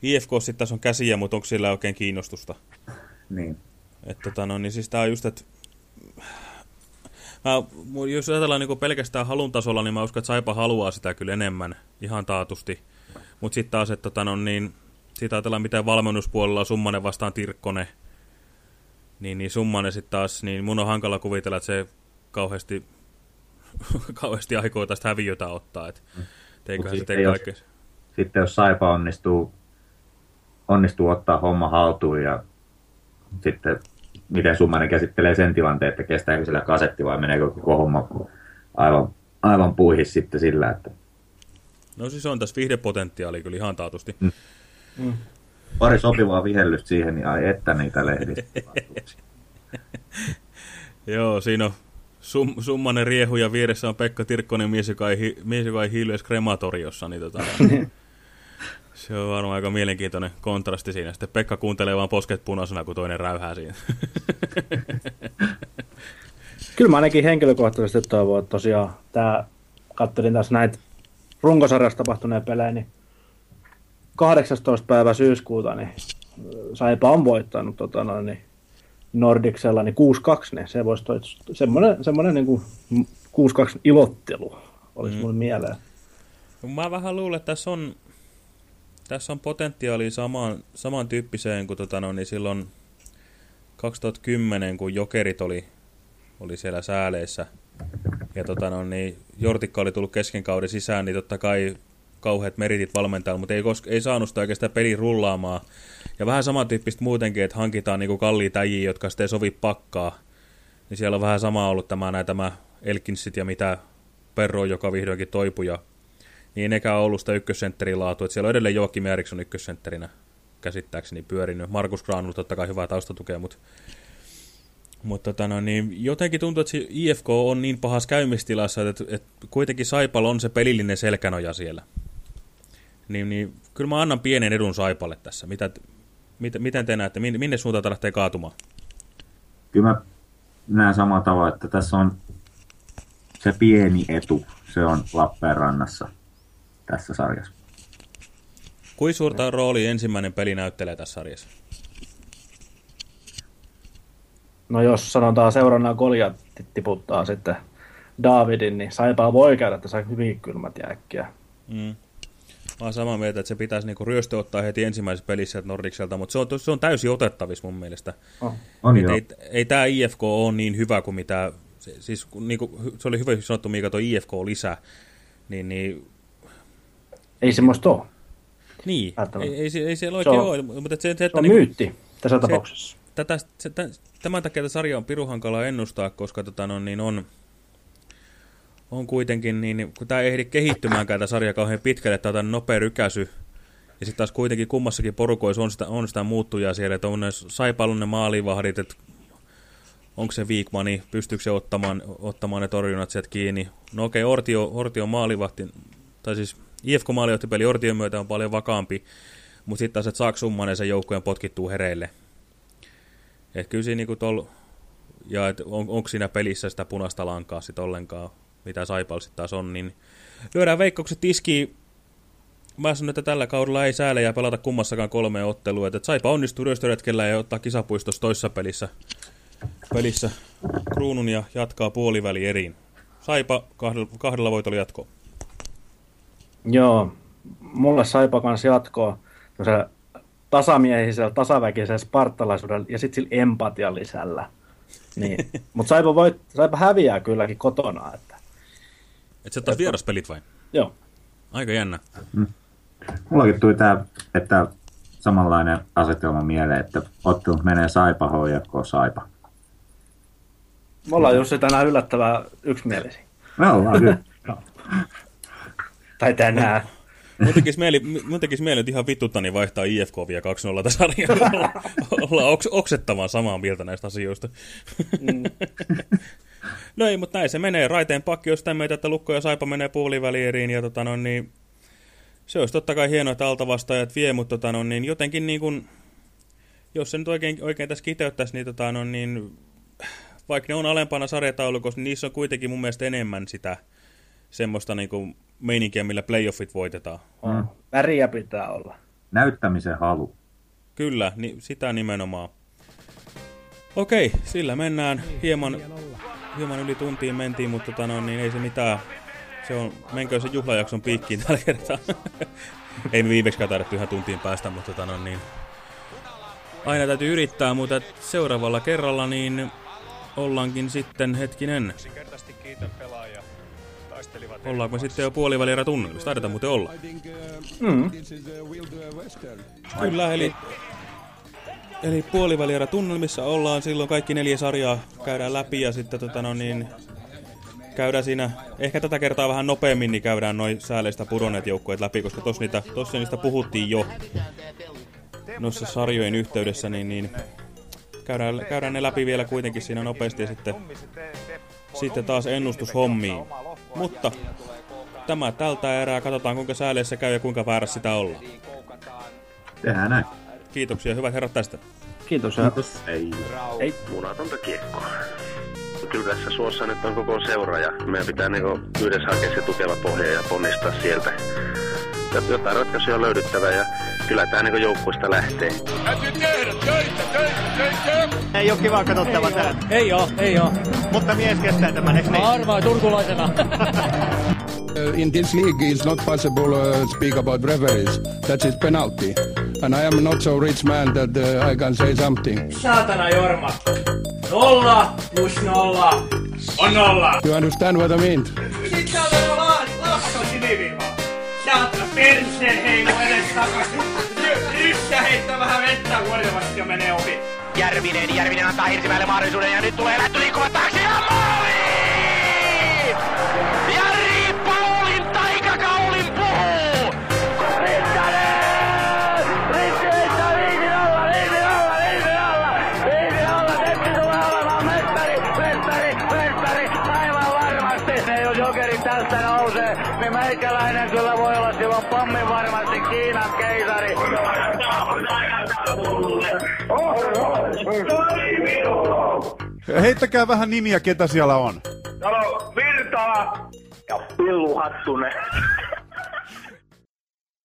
IFK sitten tässä on käsiä, mutta onko sillä oikein kiinnostusta? Niin. Että tota, no, niin siis tämä on just, että Mä, jos ajatellaan niin pelkästään halun tasolla, niin mä uskon, että Saipa haluaa sitä kyllä enemmän, ihan taatusti. Mutta sitten taas, että tota, no, niin, siitä ajatellaan, miten valmennuspuolella Summanen vastaan Tirkkonen, niin, niin Summanen sitten taas, niin mun on hankala kuvitella, että se kauheasti, kauheasti aikoo tästä häviötä ottaa. Et, mm. se sitten, jos, sitten jos Saipa onnistuu, onnistuu ottaa homma haltuun ja sitten miten Summanen käsittelee sen tilanteen, että kestääkö sillä kasetti vai meneekö koko homma aivan, aivan puihin sitten sillä, että... No siis on tässä vihdepotentiaali kyllä ihan taatusti. Mm. Mm. Pari sopivaa vihellystä siihen, niin ai että niitä lehdistä. Joo, siinä on sum, summanen riehu ja vieressä on Pekka Tirkkonen mies, joka ei, mies, joka ei hiilyes krematoriossa. Niin tota, se on varmaan aika mielenkiintoinen kontrasti siinä. Sitten Pekka kuuntelee vaan posket punaisena, kun toinen räyhää siinä. Kyllä mä ainakin henkilökohtaisesti toivon, että tosiaan tämä, katselin tässä näitä runkosarjassa tapahtuneen pelejä, niin 18. päivä syyskuuta, niin Saipa on voittanut tota noin, niin Nordicsella niin 6-2, niin se voisi toi, semmoinen, semmoinen niin 6-2 ilottelu olisi mm. mulle mieleen. Mä vähän luulen, että tässä on, tässä on potentiaali samaan, samantyyppiseen kuin tota, no, niin silloin 2010, kun Jokerit oli, oli siellä sääleissä. Ja tota, no, niin Jortikka oli tullut kesken kauden sisään, niin totta kai kauheat meritit valmentajalla, mutta ei, koska, ei saanut sitä oikeastaan peli rullaamaan. Ja vähän samantyyppistä muutenkin, että hankitaan niinku kalliita äjiä, jotka sitten ei sovi pakkaa. Niin siellä on vähän sama ollut tämä, näitä tämä Elkinsit ja mitä Perro, joka vihdoinkin toipui. Ja, niin eikä ollut sitä ykkössentterin laatu. Että siellä on edelleen Joakim Eriksson ykkössentterinä käsittääkseni pyörinyt. Markus Granul totta kai hyvää taustatukea, mutta mutta tota no, niin jotenkin tuntuu, että IFK on niin pahassa käymistilassa, että, että kuitenkin Saipal on se pelillinen selkänoja siellä niin, niin kyllä mä annan pienen edun Saipalle tässä. Mitä, mit, miten te näette, minne, minne suuntaan lähtee kaatumaan? Kyllä mä näen samalla tavalla, että tässä on se pieni etu, se on Lappeenrannassa tässä sarjassa. Kuinka suurta rooli ensimmäinen peli näyttelee tässä sarjassa? No jos sanotaan seurannan kolja tiputtaa sitten Davidin, niin Saipaa voi käydä tässä hyvin kylmät ja äkkiä. Mm. Mä oon samaa mieltä, että se pitäisi niinku ryöstö ottaa heti ensimmäisessä pelissä Nordikselta, mutta se on, se on täysin otettavissa mun mielestä. Oh. On Et ei, ei tämä IFK ole niin hyvä kuin mitä, se, siis kun niinku, se oli hyvä sanottu Miika tuo IFK lisää, niin, niin Ei semmoista ole. Niin, ei, ei, se- ei siellä Se oikein on- ole, mutta se, se, Se että on niinku- myytti tässä tapauksessa. tätä, se, tä- tämän takia tämä sarja on pirun hankala ennustaa, koska tota, no, niin on, on kuitenkin, niin, kun tämä ei ehdi kehittymäänkään tämä sarja kauhean pitkälle, että tämä on nopea rykäsy, ja sitten taas kuitenkin kummassakin porukoissa on sitä, on sitä muuttujaa siellä, että on ne maalivahdit, että onko se Viikmani, pystyykö se ottamaan, ottamaan ne torjunnat sieltä kiinni. No okei, Ortio, Ortio maalivahti, tai siis IFK-maalivahtipeli Ortion myötä on paljon vakaampi, mutta sitten taas, että saako summanen sen joukkueen potkittuu hereille. Et kyllä siinä niinku tol, ja et on, onko siinä pelissä sitä punaista lankaa sitten ollenkaan, mitä Saipal sitten taas on, niin lyödään veikkaukset tiskiin. Mä sanon, että tällä kaudella ei säälejä pelata kummassakaan kolme ottelua, että Saipa onnistuu ryöstöretkellä ja ottaa kisapuistossa toisessa pelissä, pelissä kruunun ja jatkaa puoliväli eriin. Saipa kahdella, kahdella voitolla jatkoa. Joo, mulle Saipa kanssa jatkoa tasamiehisellä, tasaväkisellä spartalaisuudella ja sitten sillä empatian lisällä. Niin. Mutta Saipa, voit, Saipa häviää kylläkin kotona. Että. Et se taas vieraspelit vai? Joo. Aika jännä. Mullakin tuli tää, että samanlainen asetelma mieleen, että ottelut menee Saipa, HJK, Saipa. Me ollaan Jussi tänään yllättävää yksimielisiä. Me ollaan kyllä. Tai tänään. Mun tekisi mieli, mun tekisi mieli nyt ihan vittutani vaihtaa IFK vielä 2-0 sarjaa. Olla, olla oks, oksettavan samaa mieltä näistä asioista. Mm. No ei, mutta näin se menee. Raiteen pakki on sitä mieltä, että Lukko ja Saipa menee puolivälieriin. Ja tota, no, niin, se olisi totta kai hienoa, että altavastaajat vie, mutta tota, no, niin, jotenkin niin kuin, jos se nyt oikein, oikein tässä kiteyttäisi, niin, tota, no, niin vaikka ne on alempana sarjataulukossa, niin niissä on kuitenkin mun mielestä enemmän sitä semmoista niin kuin, meininkiä, millä playoffit voitetaan. Mm. Väriä pitää olla. Näyttämisen halu. Kyllä, niin sitä nimenomaan. Okei, sillä mennään. Hieman, hieman yli tuntiin mentiin, mutta tota, no, niin ei se mitään. Se on, menkö se juhlajakson piikkiin tällä kertaa. ei me viimeksikään taidettu ihan tuntiin päästä, mutta tota, no, niin, aina täytyy yrittää, mutta seuraavalla kerralla niin ollaankin sitten hetkinen. Ollaanko me sitten jo puolivälierä tunnelmissa? Taidetaan muuten olla. Mm. uh. Kyllä, eli, eli puolivälierä tunnelmissa ollaan. Silloin kaikki neljä sarjaa käydään läpi ja sitten tota, no niin, käydään siinä, ehkä tätä kertaa vähän nopeammin, niin käydään noin sääleistä pudonneet joukkueet läpi, koska tossa, niitä, tossa niistä puhuttiin jo noissa sarjojen yhteydessä, niin, niin käydään, käydään ne läpi vielä kuitenkin siinä nopeasti ja sitten, sitten taas ennustushommiin. Mutta tämä tältä erää, katsotaan kuinka sääleissä käy ja kuinka väärässä sitä ollaan. Tehdään näin. Kiitoksia, hyvät herrat tästä. Kiitos. Ja Kiitos. Ei. Ei. Munatonta kiekkoa. Kyllä tässä suossa nyt on koko seura ja meidän pitää niinku yhdessä hakea se tukeva pohja ja ponnistaa sieltä. Jotain ratkaisuja on löydyttävä ja kyllä tämä niinku joukkueesta lähtee. Täytyy tehdä töitä, töitä, töitä! Ei oo kiva katsottava tää. Ei oo, ei oo. Mutta mies kestää tämän, eikö niin? Arvaa turkulaisena. Uh, in this league, it's not possible to speak about referees. That is penalty. And I am not so rich man that uh, I can say something. Saatana Jorma. Nolla plus nolla on nolla. You understand what I mean? Sit saatana vaan, lakko siniviivaa. Saatana perseen heilu edes takaisin. Yssä heittää vähän vettä huolivasti ja menee ohi. Järvinen, Järvinen antaa Hirsimäelle mahdollisuuden ja nyt tulee lähtö liikkuva meikäläinen kyllä voi olla silloin pommin varmasti Kiinan keisari. Heittäkää vähän nimiä, ketä siellä on. Täällä on Virtala ja Pillu Hattunen.